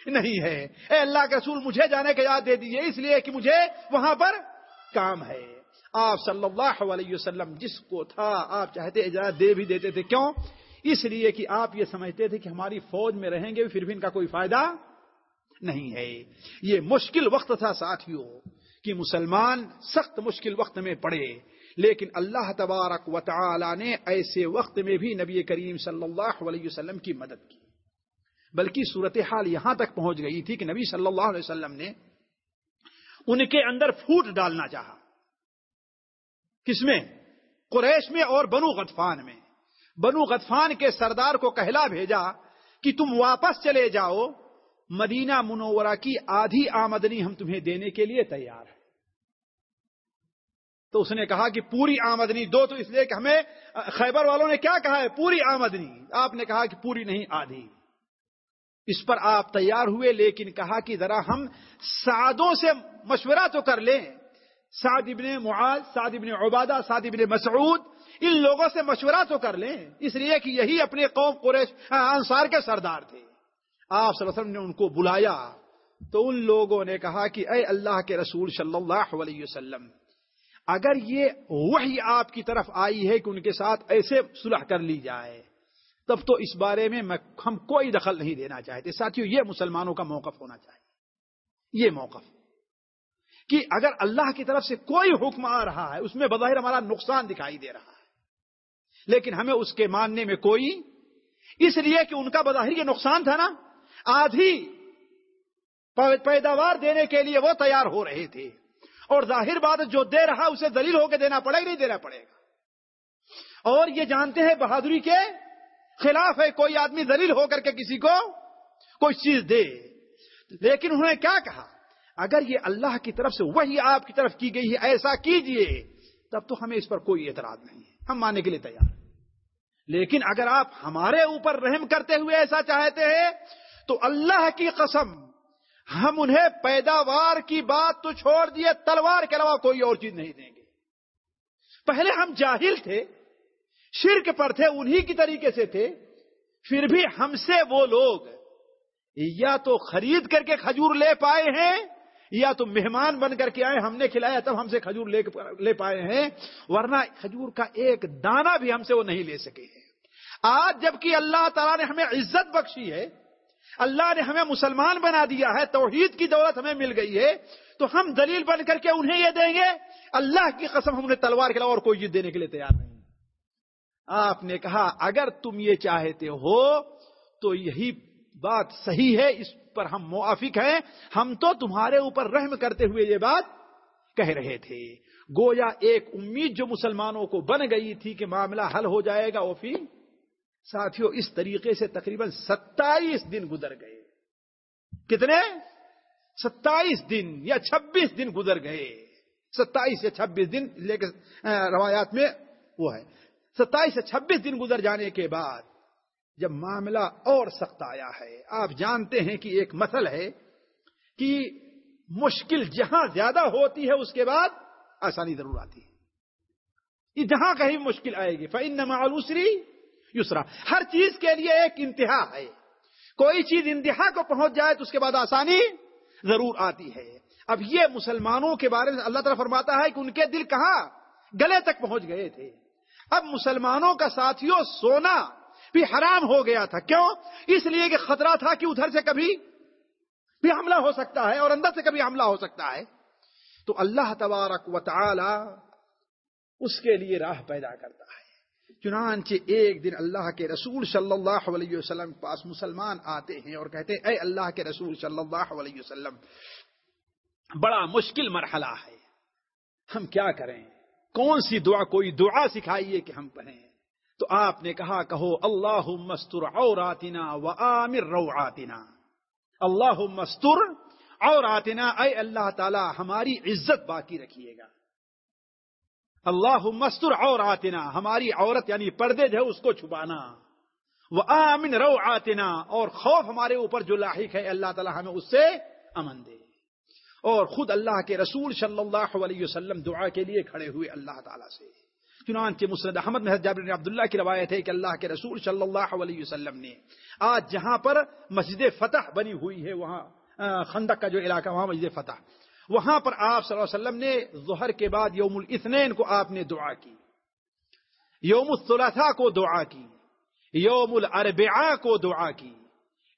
نہیں ہے۔ اے اللہ کے رسول، مجھے جانے کی اجازت دے دیجیے اس لیے کہ مجھے وہاں پر کام ہے۔ آپ صلی اللہ علیہ وسلم جس کو تھا، آپ چاہتے اجازت دے بھی دیتے تھے۔ کیوں؟ اس لیے کہ آپ یہ سمجھتے تھے کہ ہماری فوج میں رہیں گے، پھر بھی ان کا کوئی فائدہ نہیں ہے۔ یہ مشکل وقت تھا ساتھیوں، کہ مسلمان سخت مشکل وقت میں پڑے۔ لیکن اللہ تبارک و تعالی نے ایسے وقت میں بھی نبی کریم صلی اللہ علیہ وسلم کی مدد کی۔ بلکہ صورتحال یہاں تک پہنچ گئی تھی کہ نبی صلی اللہ علیہ وسلم نے ان کے اندر پھوٹ ڈالنا چاہا۔ کس میں؟ قریش میں اور بنو غطفان میں۔ بنو غطفان کے سردار کو کہلا بھیجا کہ تم واپس چلے جاؤ۔ مدینہ منورہ کی آدھی آمدنی ہم تمہیں دینے کے لیے تیار ہیں تو اس نے کہا کہ پوری آمدنی دو، تو اس لیے کہ ہمیں خیبر والوں نے کیا کہا ہے؟ پوری آمدنی۔ آپ نے کہا کہ پوری نہیں، آدھی۔ اس پر آپ تیار ہوئے، لیکن کہا کہ ذرا ہم سعدوں سے مشورہ تو کر لیں۔ سعد ابن معاذ، سعد ابن عبادہ، سعد ابن مسعود، ان لوگوں سے مشورہ تو کر لیں۔ اس لیے کہ یہی اپنے قوم قریش انصار کے سردار تھے۔ آپ صلی اللہ علیہ وسلم نے ان کو بلایا۔ تو ان لوگوں نے کہا کہ اے اللہ کے رسول صلی اللہ علیہ وسلم، اگر یہ وہی آپ کی طرف آئی ہے کہ ان کے ساتھ ایسے صلح کر لی جائے تب تو اس بارے میں ہم کوئی دخل نہیں دینا چاہتے۔ ساتھیوں یہ مسلمانوں کا موقف ہونا چاہیے۔ یہ موقف۔ کہ اگر اللہ کی طرف سے کوئی حکم آ رہا ہے، اس میں بظاہر ہمارا نقصان دکھائی دے رہا ہے۔ لیکن ہمیں اس کے ماننے میں کوئی اس لیے کہ ان کا بظاہر یہ نقصان تھا نا، آدھی پیداوار دینے کے لیے وہ تیار ہو رہے تھے۔ اور ظاہر بات جو دے رہا، اسے دلیل ہو کے دینا پڑے گا، نہیں دینا پڑے گا۔ اور یہ جانتے ہیں بہادری کے خلاف ہے، کوئی آدمی دلیل ہو کر کے کسی کو کوئی چیز دے۔ لیکن انہوں نے کیا کہا؟ اگر یہ اللہ کی طرف سے وہی آپ کی طرف کی گئی ہے، ایسا کیجیے، تب تو ہمیں اس پر کوئی اعتراض نہیں ہے۔ ہم ماننے کے لیے تیار لیکن اگر آپ ہمارے اوپر رحم کرتے ہوئے ایسا چاہتے ہیں، تو اللہ کی قسم، ہم انہیں پیداوار کی بات تو چھوڑ دیے، تلوار کے علاوہ کوئی اور چیز نہیں دیں گے۔ پہلے ہم جاہل تھے شرک پر تھے، انہی کی طریقے سے تھے۔ پھر بھی ہم سے وہ لوگ یا تو خرید کر کے کھجور لے پائے ہیں، یا تو مہمان بن کر کے آئے، ہم نے کھلایا تب ہم سے کھجور لے پائے ہیں۔ ورنہ کھجور کا ایک دانہ بھی ہم سے وہ نہیں لے سکے ہیں۔ آج جبکہ اللہ تعالیٰ نے ہمیں عزت بخشی ہے، اللہ نے ہمیں مسلمان بنا دیا ہے، توحید کی دولت ہمیں مل گئی ہے، تو ہم دلیل بن کر کے انہیں یہ دیں گے، اللہ کی قسم ہم نے تلوار کے علاوہ اور کوئی دینے کے لیے تیار نہیں۔ آپ نے کہا، اگر تم یہ چاہتے ہو تو یہی بات صحیح ہے، اس پر ہم موافق ہیں۔ ہم تو تمہارے اوپر رحم کرتے ہوئے یہ بات کہہ رہے تھے۔ گویا ایک امید جو مسلمانوں کو بن گئی تھی کہ معاملہ حل ہو جائے گا، وہ پھر ساتھیوں اس طریقے سے تقریباً ستائیس دن گزر گئے۔ کتنے؟ ستائیس دن یا چھبیس دن گزر گئے۔ ستائیس یا چھبیس دن لے کے روایات میں وہ ہے۔ ستائیس سے چھبیس دن گزر جانے کے بعد جب معاملہ اور سخت آیا ہے، آپ جانتے ہیں کہ ایک مسل ہے کہ مشکل جہاں زیادہ ہوتی ہے، اس کے بعد آسانی ضرور آتی ہے۔ یہ جہاں کہیں مشکل آئے گی فن معلوسری یسرا ہر چیز کے لیے ایک انتہا ہے۔ کوئی چیز انتہا کو پہنچ جائے تو اس کے بعد آسانی ضرور آتی ہے۔ اب یہ مسلمانوں کے بارے میں اللہ تعالیٰ فرماتا ہے کہ ان کے دل کہاں؟ گلے تک پہنچ گئے تھے۔ اب مسلمانوں کا ساتھیوں سونا بھی حرام ہو گیا تھا۔ کیوں؟ اس لیے کہ خطرہ تھا کہ ادھر سے کبھی بھی حملہ ہو سکتا ہے اور اندر سے کبھی حملہ ہو سکتا ہے۔ تو اللہ تبارک و تعالی اس کے لیے راہ پیدا کرتا ہے۔ چنانچہ ایک دن اللہ کے رسول صلی اللہ علیہ وسلم کے پاس مسلمان آتے ہیں اور کہتے ہیں، اے اللہ کے رسول صلی اللہ علیہ وسلم، بڑا مشکل مرحلہ ہے۔ ہم کیا کریں؟ کون سی دعا کوئی دعا سکھائیے کہ ہم پڑھیں؟ تو آپ نے کہا، کہو اللہ مستر عوراتنا و عامر روعاتنا۔ اللہ مستر عوراتنا، اے اللہ تعالی، ہماری عزت باقی رکھیے گا۔ اللہ مستر عوراتنا، ہماری عورت یعنی پردے جو ہے اس کو چھپانا۔ وہ آمن رو آتنا اور خوف ہمارے اوپر جو لاحق ہے اللہ تعالی، ہمیں اس سے امن دے۔ اور خود اللہ کے رسول صلی اللہ علیہ وسلم دعا کے لیے کھڑے ہوئے اللہ تعالیٰ سے۔ چنانچہ مسرد احمد میں جابر عبداللہ کی روایت ہے کہ اللہ کے رسول صلی اللہ علیہ وسلم نے آج جہاں پر مسجد فتح بنی ہوئی ہے، وہاں خندق کا جو علاقہ، وہاں مسجد فتح۔ وہاں پر آپ صلی اللہ علیہ وسلم نے ظہر کے بعد یوم الاثنین کو آپ نے دعا کی۔ یوم الثلاثاء کو دعا کی۔ یوم الاربعاء کو دعا کی۔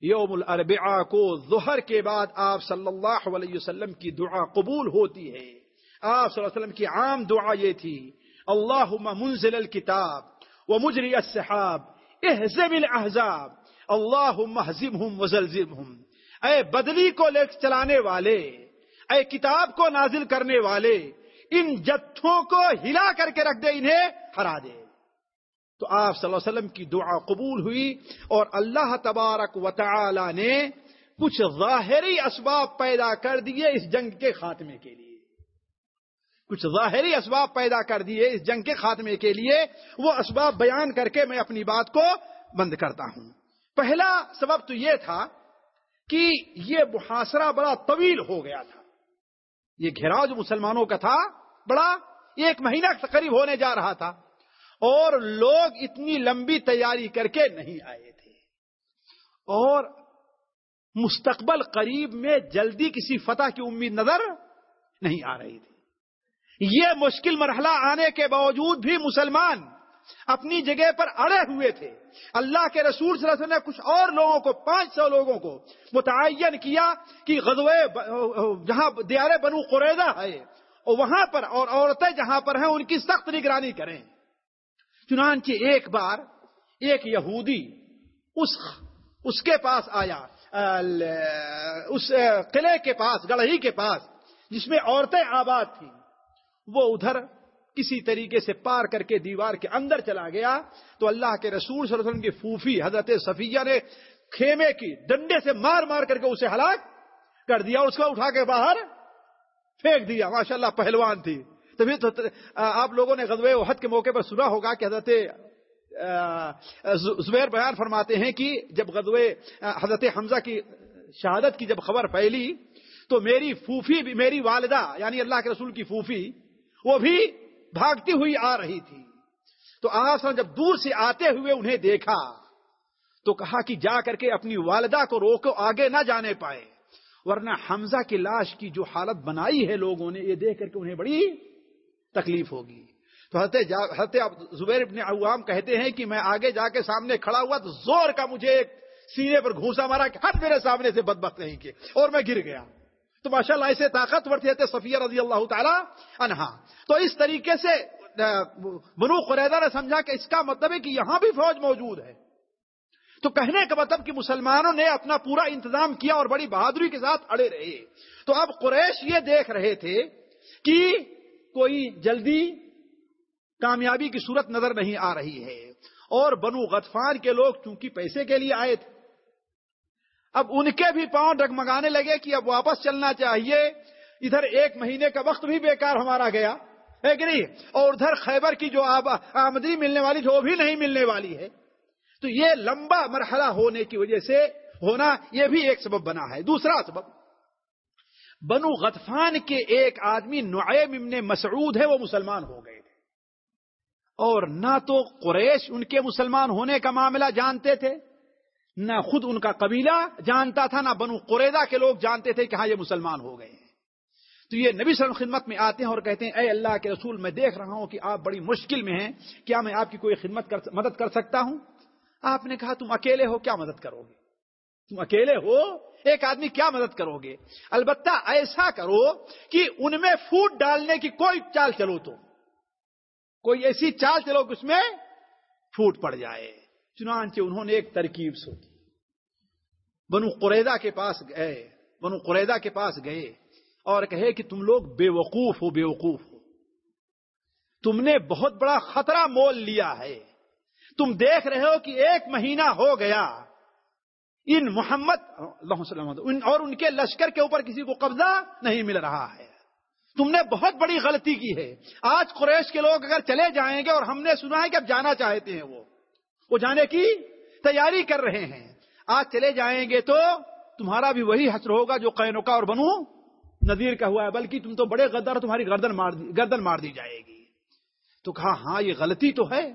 یوم الاربعاء کو ظہر کے بعد آپ صلی اللہ علیہ وسلم کی دعا قبول ہوتی ہے۔ آپ صلی اللہ علیہ وسلم کی عام دعا یہ تھی اللہ منزل الکتاب و مجری السحاب احزم الاحزاب اللہ محزمہم وزلزمہم اے بدلی کو لے چلانے والے، اے کتاب کو نازل کرنے والے، ان جتھوں کو ہلا کر کے رکھ دے، انہیں ہرا دے۔ تو آپ صلی اللہ علیہ وسلم کی دعا قبول ہوئی اور اللہ تبارک و تعالی نے کچھ ظاہری اسباب پیدا کر دیے اس جنگ کے خاتمے کے لیے۔ کچھ ظاہری اسباب پیدا کر دیے اس جنگ کے خاتمے کے لیے۔ وہ اسباب بیان کر کے میں اپنی بات کو بند کرتا ہوں۔ پہلا سبب تو یہ تھا کہ یہ محاصرہ بڑا طویل ہو گیا تھا۔ یہ گھیراؤ جو مسلمانوں کا تھا، بڑا ایک مہینہ قریب ہونے جا رہا تھا۔ اور لوگ اتنی لمبی تیاری کر کے نہیں آئے تھے۔ اور مستقبل قریب میں جلدی کسی فتح کی امید نظر نہیں آ رہی تھی۔ یہ مشکل مرحلہ آنے کے باوجود بھی مسلمان اپنی جگہ پر اڑے ہوئے تھے۔ اللہ کے رسول صلی اللہ علیہ وسلم نے کچھ اور لوگوں کو، پانچ سو لوگوں کو متعین کیا کہ غزوے جہاں دیار بنو قریدہ ہے، اور وہاں پر اور عورتیں جہاں پر ہیں، ان کی سخت نگرانی کریں۔ چنانچہ ایک بار ایک یہودی اس اس کے پاس آیا اس قلعے کے پاس گڑہی کے پاس، جس میں عورتیں آباد تھیں۔ وہ ادھر کسی طریقے سے پار کر کے دیوار کے اندر چلا گیا۔ تو اللہ کے رسول صلی اللہ علیہ وسلم کی پھوفی حضرت صفیہ نے خیمے کی ڈنڈے سے مار مار کر کے اسے ہلاک کر دیا اور اس کو اٹھا کے باہر پھینک دیا۔ ماشاء اللہ پہلوان تھی۔ تبھی تو آپ لوگوں نے غزوہ احد کے موقع پر سنا ہوگا کہ حضرت زبیر بیان فرماتے ہیں کہ جب غزوہ حضرت حمزہ کی شہادت کی جب خبر پھیلی، تو میری پھوفی بھی، میری والدہ یعنی اللہ کے رسول کی پھوفی وہ بھی بھاگتی ہوئی آ رہی تھی۔ تو آپ جب دور سے آتے ہوئے انہیں دیکھا، تو کہا کہ جا کر کے اپنی والدہ کو روکو آگے نہ جانے پائے۔ ورنہ حمزہ کی لاش کی جو حالت بنائی ہے لوگوں نے، یہ دیکھ کر کے انہیں بڑی تکلیف ہوگی۔ تو حضرت زبیر ابن عوام کہتے ہیں کہ میں آگے جا کے سامنے کھڑا ہوا تو زور کا مجھے ایک سینے پر گھوسا مارا کہ ہٹ میرے سامنے سے بد بخت نہیں کے اور میں گر گیا۔ تو ماشاء اللہ ایسے طاقتور تھے صفیہ رضی اللہ تعالی انہا تو اس طریقے سے بنو قریدہ نے سمجھا کہ اس کا مطلب ہے کہ یہاں بھی فوج موجود ہے۔ تو کہنے کا مطلب کہ مسلمانوں نے اپنا پورا انتظام کیا اور بڑی بہادری کے ساتھ اڑے رہے۔ تو اب قریش یہ دیکھ رہے تھے کہ کوئی جلدی کامیابی کی صورت نظر نہیں آ رہی ہے۔ اور بنو غطفان کے لوگ چونکہ پیسے کے لیے آئے تھے، اب ان کے بھی پاؤں ڈگمگانے لگے کہ اب واپس چلنا چاہیے۔ ادھر ایک مہینے کا وقت بھی بیکار ہمارا گیا، ہے کہ نہیں؟ اور ادھر خیبر کی جو آمدنی ملنے والی تھی، وہ بھی نہیں ملنے والی ہے۔ تو یہ لمبا مرحلہ ہونے کی وجہ سے ہونا یہ بھی ایک سبب بنا ہے۔ دوسرا سبب بنو غطفان کے ایک آدمی نعیم ابن مسعود ہے، وہ مسلمان ہو گئے تھے۔ اور نہ تو قریش ان کے مسلمان ہونے کا معاملہ جانتے تھے، نہ خود ان کا قبیلہ جانتا تھا، نہ بنو قریدا کے لوگ جانتے تھے کہ ہاں یہ مسلمان ہو گئے ہیں۔ تو یہ نبی صلی اللہ علیہ وسلم خدمت میں آتے ہیں اور کہتے ہیں، اے اللہ کے رسول، میں دیکھ رہا ہوں کہ آپ بڑی مشکل میں ہیں، کیا میں آپ کی کوئی خدمت کر، مدد کر سکتا ہوں؟ آپ نے کہا، تم اکیلے ہو، کیا مدد کرو گے؟ تم اکیلے ہو ایک آدمی کیا مدد کرو گے؟ البتہ ایسا کرو کہ ان میں فوٹ ڈالنے کی کوئی چال چلو تو۔ کوئی ایسی چال چلو کہ اس میں پھوٹ پڑ جائے۔ چنانچہ انہوں نے ایک ترکیب سوچی۔ بنو قریدا کے پاس گئے۔ بنو قریدا کے پاس گئے اور کہے کہ تم لوگ بے وقوف ہو، بے وقوف ہو۔ تم نے بہت بڑا خطرہ مول لیا ہے۔ تم دیکھ رہے ہو کہ ایک مہینہ ہو گیا۔ ان محمد اللہ وسلم اور ان کے لشکر کے اوپر کسی کو قبضہ نہیں مل رہا ہے۔ تم نے بہت بڑی غلطی کی ہے۔ آج قریش کے لوگ اگر چلے جائیں گے اور ہم نے سنا ہے کہ اب جانا چاہتے ہیں وہ۔ وہ جانے کی تیاری کر رہے ہیں۔ آج چلے جائیں گے تو تمہارا بھی وہی حسر ہوگا جو قینوکا اور بنو نذیر کا ہوا ہے، بلکہ تم تو بڑے غدار تمہاری گردن مار دی، گردن مار دی جائے گی۔ تو کہا ہاں یہ غلطی تو ہے۔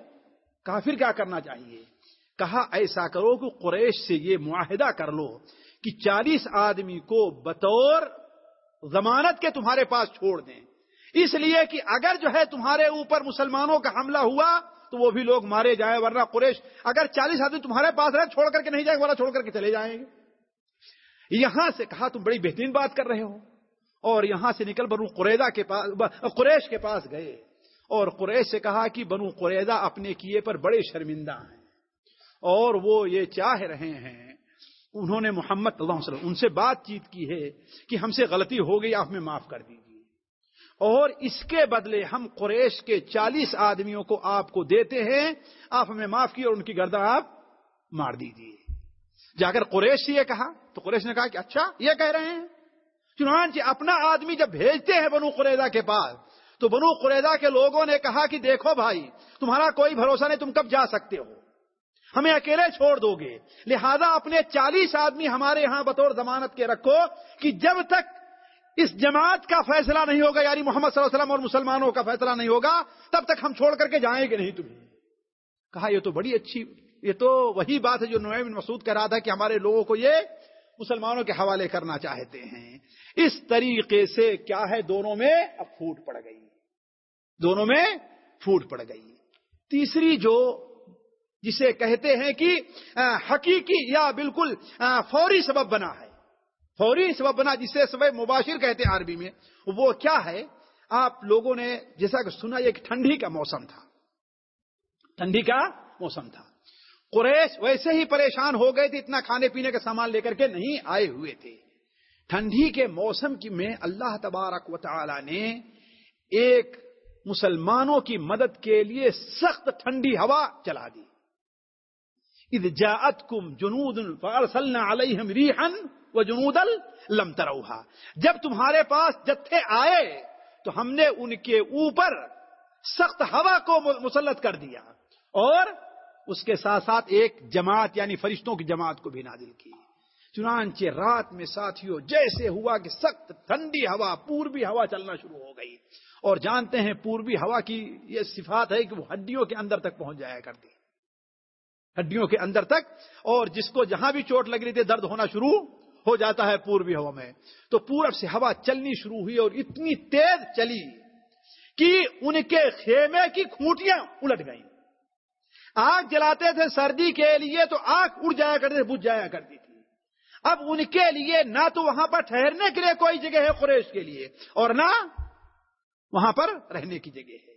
کہا پھر کیا کرنا چاہیے؟ کہا ایسا کرو کہ قریش سے یہ معاہدہ کر لو کہ چالیس آدمی کو بطور ضمانت کے تمہارے پاس چھوڑ دیں۔ اس لیے کہ اگر جو ہے تمہارے اوپر مسلمانوں کا حملہ ہوا تو وہ بھی لوگ مارے جائیں، ورنہ قریش اگر چالیس آدمی تمہارے پاس رہے چھوڑ کر کے نہیں جائیں ورنہ چھوڑ کر کے چلے جائیں گے۔ یہاں سے کہا تم بڑی بہترین بات کر رہے ہو۔ اور یہاں سے نکل بنو قریدا کے پاس قریش کے پاس گئے۔ اور قریش سے کہا کہ بنو قریدا اپنے کیے پر بڑے شرمندہ ہیں۔ اور وہ یہ چاہ رہے ہیں۔ انہوں نے محمد اللہ علیہ وسلم ان سے بات چیت کی ہے کہ ہم سے غلطی ہو گئی، آپ میں معاف کر دیجیے اور اس کے بدلے ہم قریش کے چالیس آدمیوں کو آپ کو دیتے ہیں، آپ ہمیں معاف کیے اور ان کی گردہ آپ مار دیجیے جا کر قریش سے یہ کہا، تو قریش نے کہا کہ اچھا یہ کہہ رہے ہیں۔ چنانچہ اپنا آدمی جب بھیجتے ہیں بنو قریدا کے پاس، تو بنو قریدا کے لوگوں نے کہا کہ دیکھو بھائی، تمہارا کوئی بھروسہ نہیں، تم کب جا سکتے ہو؟ ہمیں اکیلے چھوڑ دو گے۔ لہذا اپنے چالیس آدمی ہمارے یہاں بطور ضمانت کے رکھو کہ جب تک اس جماعت کا فیصلہ نہیں ہوگا یعنی محمد صلی اللہ علیہ وسلم اور مسلمانوں کا فیصلہ نہیں ہوگا، تب تک ہم چھوڑ کر کے جائیں گے نہیں تمہیں۔ کہا، یہ تو بڑی اچھی، یہ تو وہی بات ہے جو نویم مسعود کہہ رہا تھا کہ ہمارے لوگوں کو یہ مسلمانوں کے حوالے کرنا چاہتے ہیں۔ اس طریقے سے کیا ہے؟ دونوں میں اب پھوٹ پڑ گئی۔ دونوں میں پھوٹ پڑ گئی۔ تیسری جو جسے کہتے ہیں کہ حقیقی یا بالکل فوری سبب بنا ہے۔ فوری سبب بنا جسے سبب مباشر کہتے ہیں عربی میں، وہ کیا ہے؟ آپ لوگوں نے جیسا کہ سنا ایک ٹھنڈی کا موسم تھا۔ ٹھنڈی کا موسم تھا۔ قریش ویسے ہی پریشان ہو گئے تھے، اتنا کھانے پینے کا سامان لے کر کے نہیں آئے ہوئے تھے۔ ٹھنڈی کے موسم کی میں اللہ تبارک و تعالی نے ایک مسلمانوں کی مدد کے لیے سخت ٹھنڈی ہوا چلا دی۔ اذ جاءتکم جنود فارسلنا علیہم ریحا وجنودا لم تروها جب تمہارے پاس جتھے آئے تو ہم نے ان کے اوپر سخت ہوا کو مسلط کر دیا اور اس کے ساتھ ساتھ ایک جماعت یعنی فرشتوں کی جماعت کو بھی نازل کی۔ چنانچہ رات میں ساتھیوں جیسے ہوا کہ سخت ٹھنڈی ہوا، پوربی ہوا چلنا شروع ہو گئی۔ اور جانتے ہیں پوربی ہوا کی یہ صفات ہے کہ وہ ہڈیوں کے اندر تک پہنچ جایا کرتی۔ ہڈیوں کے اندر تک اور جس کو جہاں بھی چوٹ لگ رہی تھی درد ہونا شروع ہو جاتا ہے پوربی ہوا میں۔ تو پورب سے ہوا چلنی شروع ہوئی اور اتنی تیز چلی کہ ان کے خیمے کی کھوٹیاں الٹ گئیں۔ آگ جلاتے تھے سردی کے لیے تو آگ اڑ جایا کرتے بجھ جایا کرتی تھی۔ اب ان کے لیے نہ تو وہاں پر ٹھہرنے کے لیے کوئی جگہ ہے قریش کے لیے اور نہ وہاں پر رہنے کی جگہ ہے۔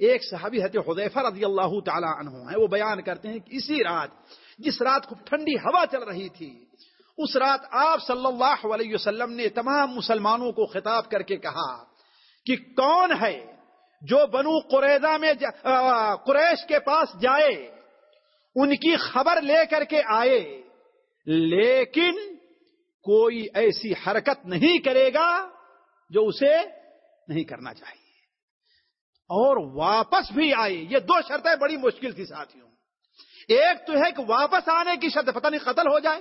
ایک صحابی حضرت حذیفہ رضی اللہ تعالی عنہ ہے وہ بیان کرتے ہیں کہ اسی رات، جس رات خوب ٹھنڈی ہوا چل رہی تھی، اس رات آپ صلی اللہ علیہ وسلم نے تمام مسلمانوں کو خطاب کر کے کہا کہ کون ہے جو بنو قریضہ میں قریش کے پاس جائے، ان کی خبر لے کر کے آئے، لیکن کوئی ایسی حرکت نہیں کرے گا جو اسے نہیں کرنا چاہیے۔ اور واپس بھی آئے۔ یہ دو شرطیں بڑی مشکل تھی ساتھیوں۔ ایک تو ہے کہ واپس آنے کی شرط، پتہ نہیں قتل ہو جائے۔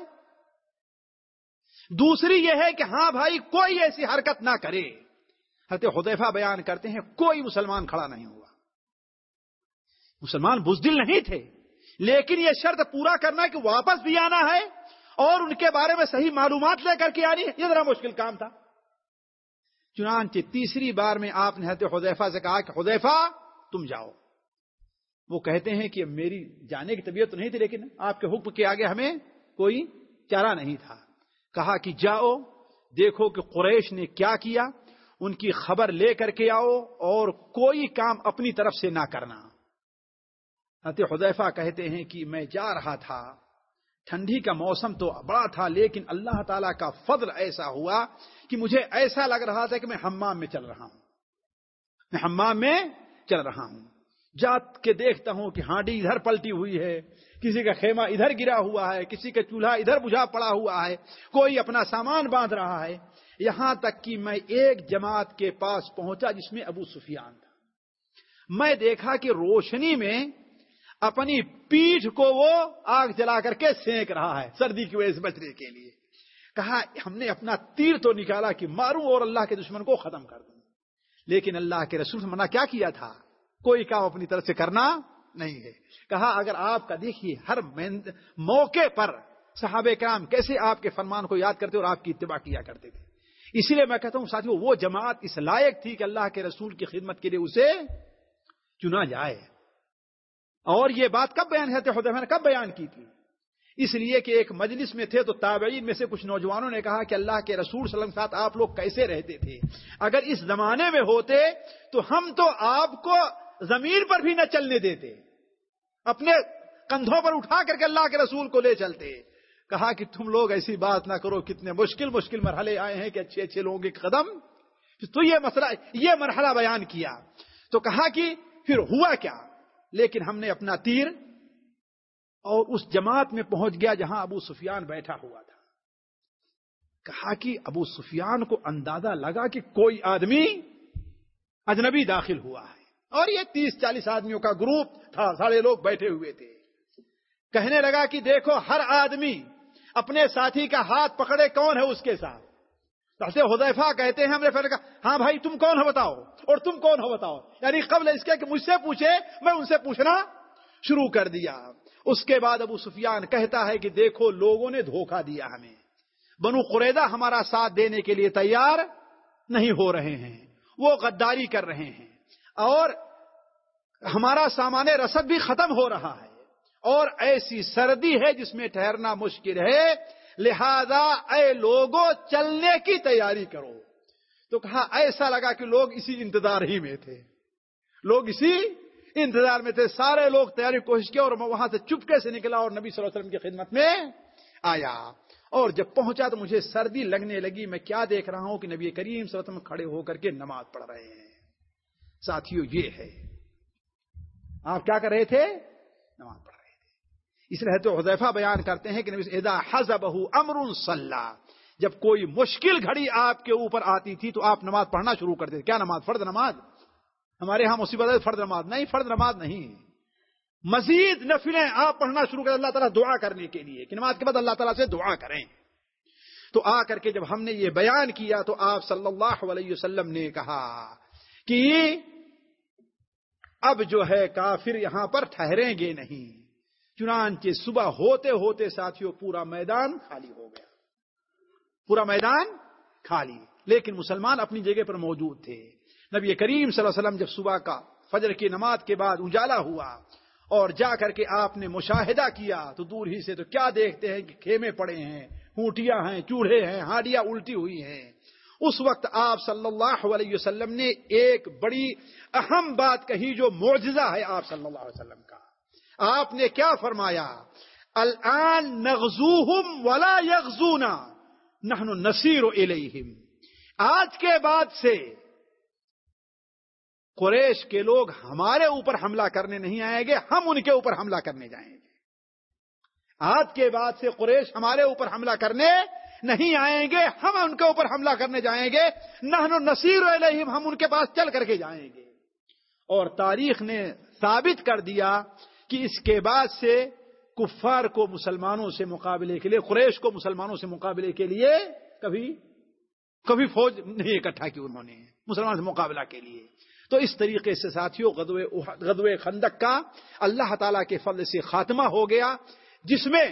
دوسری یہ ہے کہ ہاں بھائی، کوئی ایسی حرکت نہ کرے۔ حضرت حدیفہ بیان کرتے ہیں، کوئی مسلمان کھڑا نہیں ہوا۔ مسلمان بزدل نہیں تھے۔ لیکن یہ شرط پورا کرنا کہ واپس بھی آنا ہے اور ان کے بارے میں صحیح معلومات لے کر کے آنی یہ ذرا مشکل کام تھا۔ چنانچہ تیسری بار میں آپ نے حضرت حذیفہ سے کہا کہ حذیفہ، تم جاؤ۔ وہ کہتے ہیں کہ میری جانے کی طبیعت تو نہیں تھی لیکن آپ کے حکم کے آگے ہمیں کوئی چارہ نہیں تھا۔ کہا کہ جاؤ، دیکھو کہ قریش نے کیا کیا۔ ان کی خبر لے کر کے آؤ اور کوئی کام اپنی طرف سے نہ کرنا۔ حضرت حذیفہ کہتے ہیں کہ میں جا رہا تھا۔ ٹھنڈی کا موسم تو بڑا تھا، لیکن اللہ تعالیٰ کا فضل ایسا ہوا کہ مجھے ایسا لگ رہا تھا کہ میں حمام میں چل رہا ہوں۔ میں حمام میں چل رہا ہوں۔ جات کے دیکھتا ہوں کہ ہانڈی ادھر پلٹی ہوئی ہے، کسی کا خیمہ ادھر گرا ہوا ہے، کسی کا چولہا ادھر بجھا پڑا ہوا ہے، کوئی اپنا سامان باندھ رہا ہے۔ یہاں تک کہ میں ایک جماعت کے پاس پہنچا جس میں ابو سفیان تھا۔ میں دیکھا کہ روشنی میں اپنی پیٹھ کو وہ آگ جلا کر کے سینک رہا ہے سردی کی وجہ سے بچنے کے لیے۔ کہا، ہم نے اپنا تیر تو نکالا کہ ماروں اور اللہ کے دشمن کو ختم کر دوں۔ لیکن اللہ کے رسول سے منع کیا کیا تھا؟ کوئی کام اپنی طرف سے کرنا نہیں ہے۔ کہا، اگر آپ کا دیکھیے، ہر موقع پر صحابہ کرام کیسے آپ کے فرمان کو یاد کرتے اور آپ کی اتباع کیا کرتے تھے۔ اسی لیے میں کہتا ہوں ساتھیوں وہ جماعت اس لائق تھی کہ اللہ کے رسول کی خدمت کے لیے اسے چنا جائے۔ اور یہ بات کب بیان ہے؟ نے کب بیان کی تھی؟ اس لیے کہ ایک مجلس میں تھے تو تابعین میں سے کچھ نوجوانوں نے کہا کہ اللہ کے رسول صلی اللہ علیہ وسلم ساتھ آپ لوگ کیسے رہتے تھے؟ اگر اس زمانے میں ہوتے تو ہم تو آپ کو زمین پر بھی نہ چلنے دیتے۔ اپنے کندھوں پر اٹھا کر کے اللہ کے رسول کو لے چلتے۔ کہا کہ تم لوگ ایسی بات نہ کرو، کتنے مشکل مشکل مرحلے آئے ہیں کہ اچھے اچھے لوگوں کے قدم۔ تو یہ مسئلہ، یہ مرحلہ بیان کیا۔ تو کہا کہ پھر ہوا کیا؟ لیکن ہم نے اپنا تیر اور اس جماعت میں پہنچ گیا جہاں ابو سفیان بیٹھا ہوا تھا۔ کہا کہ ابو سفیان کو اندازہ لگا کہ کوئی آدمی اجنبی داخل ہوا ہے۔ اور یہ تیس چالیس آدمیوں کا گروپ تھا سارے لوگ بیٹھے ہوئے تھے۔ کہنے لگا کہ دیکھو، ہر آدمی اپنے ساتھی کا ہاتھ پکڑے کون ہے اس کے ساتھ؟ سے حدیفہ کہتے ہیں ہم نے پھر کہا ہاں بھائی تم کون ہو بتاؤ؟ اور تم کون ہو بتاؤ؟ یعنی قبل اس کے کہ مجھ سے پوچھے، میں ان سے پوچھنا شروع کر دیا۔ اس کے بعد ابو سفیان کہتا ہے کہ دیکھو، لوگوں نے دھوکہ دیا ہمیں۔ بنو قریدا ہمارا ساتھ دینے کے لیے تیار نہیں ہو رہے ہیں۔ وہ غداری کر رہے ہیں۔ اور ہمارا سامان رسد بھی ختم ہو رہا ہے۔ اور ایسی سردی ہے جس میں ٹھہرنا مشکل ہے۔ لہذا اے لوگوں چلنے کی تیاری کرو۔ تو کہا، ایسا لگا کہ لوگ اسی انتظار ہی میں تھے۔ لوگ اسی انتظار میں تھے۔ سارے لوگ تیاری کوشش کی اور میں وہاں سے چپکے سے نکلا اور نبی صلی اللہ علیہ وسلم کی خدمت میں آیا۔ اور جب پہنچا تو مجھے سردی لگنے لگی۔ میں کیا دیکھ رہا ہوں کہ نبی کریم صلی اللہ علیہ وسلم کھڑے ہو کر کے نماز پڑھ رہے ہیں۔ ساتھیوں یہ ہے۔ آپ کیا کر رہے تھے؟ نماز پڑھ رہے اس لیے تو حذیفہ بیان کرتے ہیں کہ ادا حزب امر صلاح جب کوئی مشکل گھڑی آپ کے اوپر آتی تھی تو آپ نماز پڑھنا شروع کرتے تھے۔ کیا نماز؟ فرد نماز؟ ہمارے یہاں مصیبت ہے فرد نماز۔ نہیں فرد نماز نہیں۔ مزید نفلیں آپ پڑھنا شروع کریں اللہ تعالیٰ دعا کرنے کے لیے کہ نماز کے بعد اللہ تعالیٰ سے دعا کریں۔ تو آ کر کے جب ہم نے یہ بیان کیا تو آپ صلی اللہ علیہ وسلم نے کہا کہ اب جو ہے کافر یہاں پر ٹھہریں گے نہیں۔ چنانچہ صبح ہوتے ہوتے ساتھیوں پورا میدان خالی ہو گیا۔ پورا میدان خالی۔ لیکن مسلمان اپنی جگہ پر موجود تھے۔ نبی کریم صلی اللہ علیہ وسلم جب صبح کا فجر کی نماز کے بعد اجالا ہوا اور جا کر کے آپ نے مشاہدہ کیا تو دور ہی سے تو کیا دیکھتے ہیں کہ کھیمے پڑے ہیں، ہونٹیاں ہیں، چوڑے ہیں ہاڈیاں الٹی ہوئی ہیں۔ اس وقت آپ صلی اللہ علیہ وسلم نے ایک بڑی اہم بات کہی جو معجزہ ہے آپ صلی اللہ علیہ وسلم کا۔ آپ نے کیا فرمایا؟ الان نغزوہم ولا یغزونا، نحن نصیر الیہم۔ آج کے بعد سے قریش کے لوگ ہمارے اوپر حملہ کرنے نہیں آئیں گے، ہم ان کے اوپر حملہ کرنے جائیں گے۔ آج کے بعد سے قریش ہمارے اوپر حملہ کرنے نہیں آئیں گے، ہم ان کے اوپر حملہ کرنے جائیں گے نہ نصیر علیہم ہم ان کے پاس چل کر کے جائیں گے۔ اور تاریخ نے ثابت کر دیا کہ اس کے بعد سے کفار کو مسلمانوں سے مقابلے کے لیے، قریش کو مسلمانوں سے مقابلے کے لیے کبھی کبھی فوج نہیں اکٹھا کی انہوں نے مسلمان سے مقابلہ کے لیے۔ تو اس طریقے سے ساتھیوں غدوے خندق کا اللہ تعالی کے فضل سے خاتمہ ہو گیا، جس میں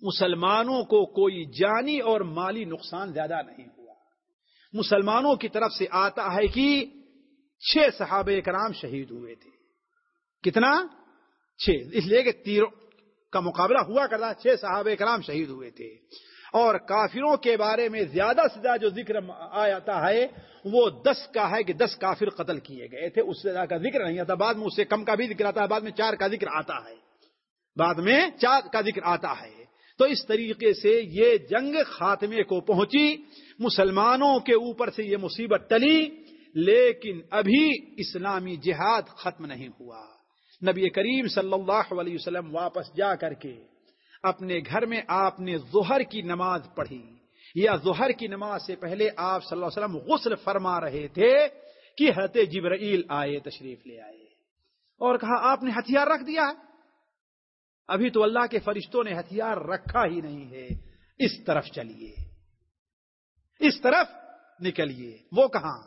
مسلمانوں کو کوئی جانی اور مالی نقصان زیادہ نہیں ہوا۔ مسلمانوں کی طرف سے آتا ہے کہ چھ صحابہ کرام شہید ہوئے تھے۔ کتنا؟ چھ۔ اس لیے کہ تیروں کا مقابلہ ہوا کرتا چھ صحابہ کرام شہید ہوئے تھے۔ اور کافروں کے بارے میں زیادہ سے زیادہ جو ذکر آتا ہے، وہ دس کا ہے کہ دس کافر قتل کیے گئے تھے۔ اس سے زیادہ کا ذکر نہیں آتا۔ بعد میں اس سے کم کا بھی ذکر آتا ہے، بعد میں چار کا ذکر آتا ہے۔ بعد میں چار کا ذکر آتا ہے۔ تو اس طریقے سے یہ جنگ خاتمے کو پہنچی۔ مسلمانوں کے اوپر سے یہ مصیبت ٹلی، لیکن ابھی اسلامی جہاد ختم نہیں ہوا۔ نبی کریم صلی اللہ علیہ وسلم واپس جا کر کے اپنے گھر میں آپ نے ظہر کی نماز پڑھی۔ یا ظہر کی نماز سے پہلے آپ صلی اللہ علیہ وسلم غسل فرما رہے تھے کہ حضرت جبرائیل آئے تشریف لے آئے۔ اور کہا، آپ نے ہتھیار رکھ دیا؟ ہے ابھی تو اللہ کے فرشتوں نے ہتھیار رکھا ہی نہیں ہے۔ اس طرف چلیے۔ اس طرف نکلیے۔ وہ کہاں؟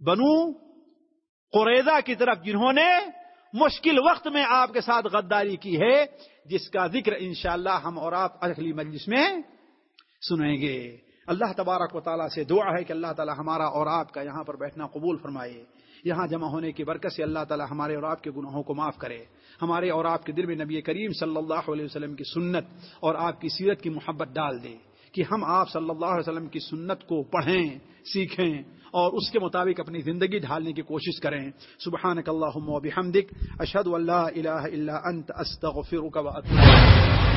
بنو قریضہ کی طرف جنہوں نے مشکل وقت میں آپ کے ساتھ غداری کی ہے، جس کا ذکر انشاءاللہ ہم اور آپ اگلی مجلس میں سنیں گے۔ اللہ تبارک و تعالیٰ سے دعا ہے کہ اللہ تعالیٰ ہمارا اور آپ کا یہاں پر بیٹھنا قبول فرمائے۔ یہاں جمع ہونے کی برکت سے اللہ تعالیٰ ہمارے اور آپ کے گناہوں کو معاف کرے۔ ہمارے اور آپ کے دل میں نبی کریم صلی اللہ علیہ وسلم کی سنت اور آپ کی سیرت کی محبت ڈال دے۔ کہ ہم آپ صلی اللہ علیہ وسلم کی سنت کو پڑھیں، سیکھیں اور اس کے مطابق اپنی زندگی ڈھالنے کی کوشش کریں۔ سبحانک اللہم و بحمدک، اشہد اللہ الہ الا انت، استغفرک و اتوب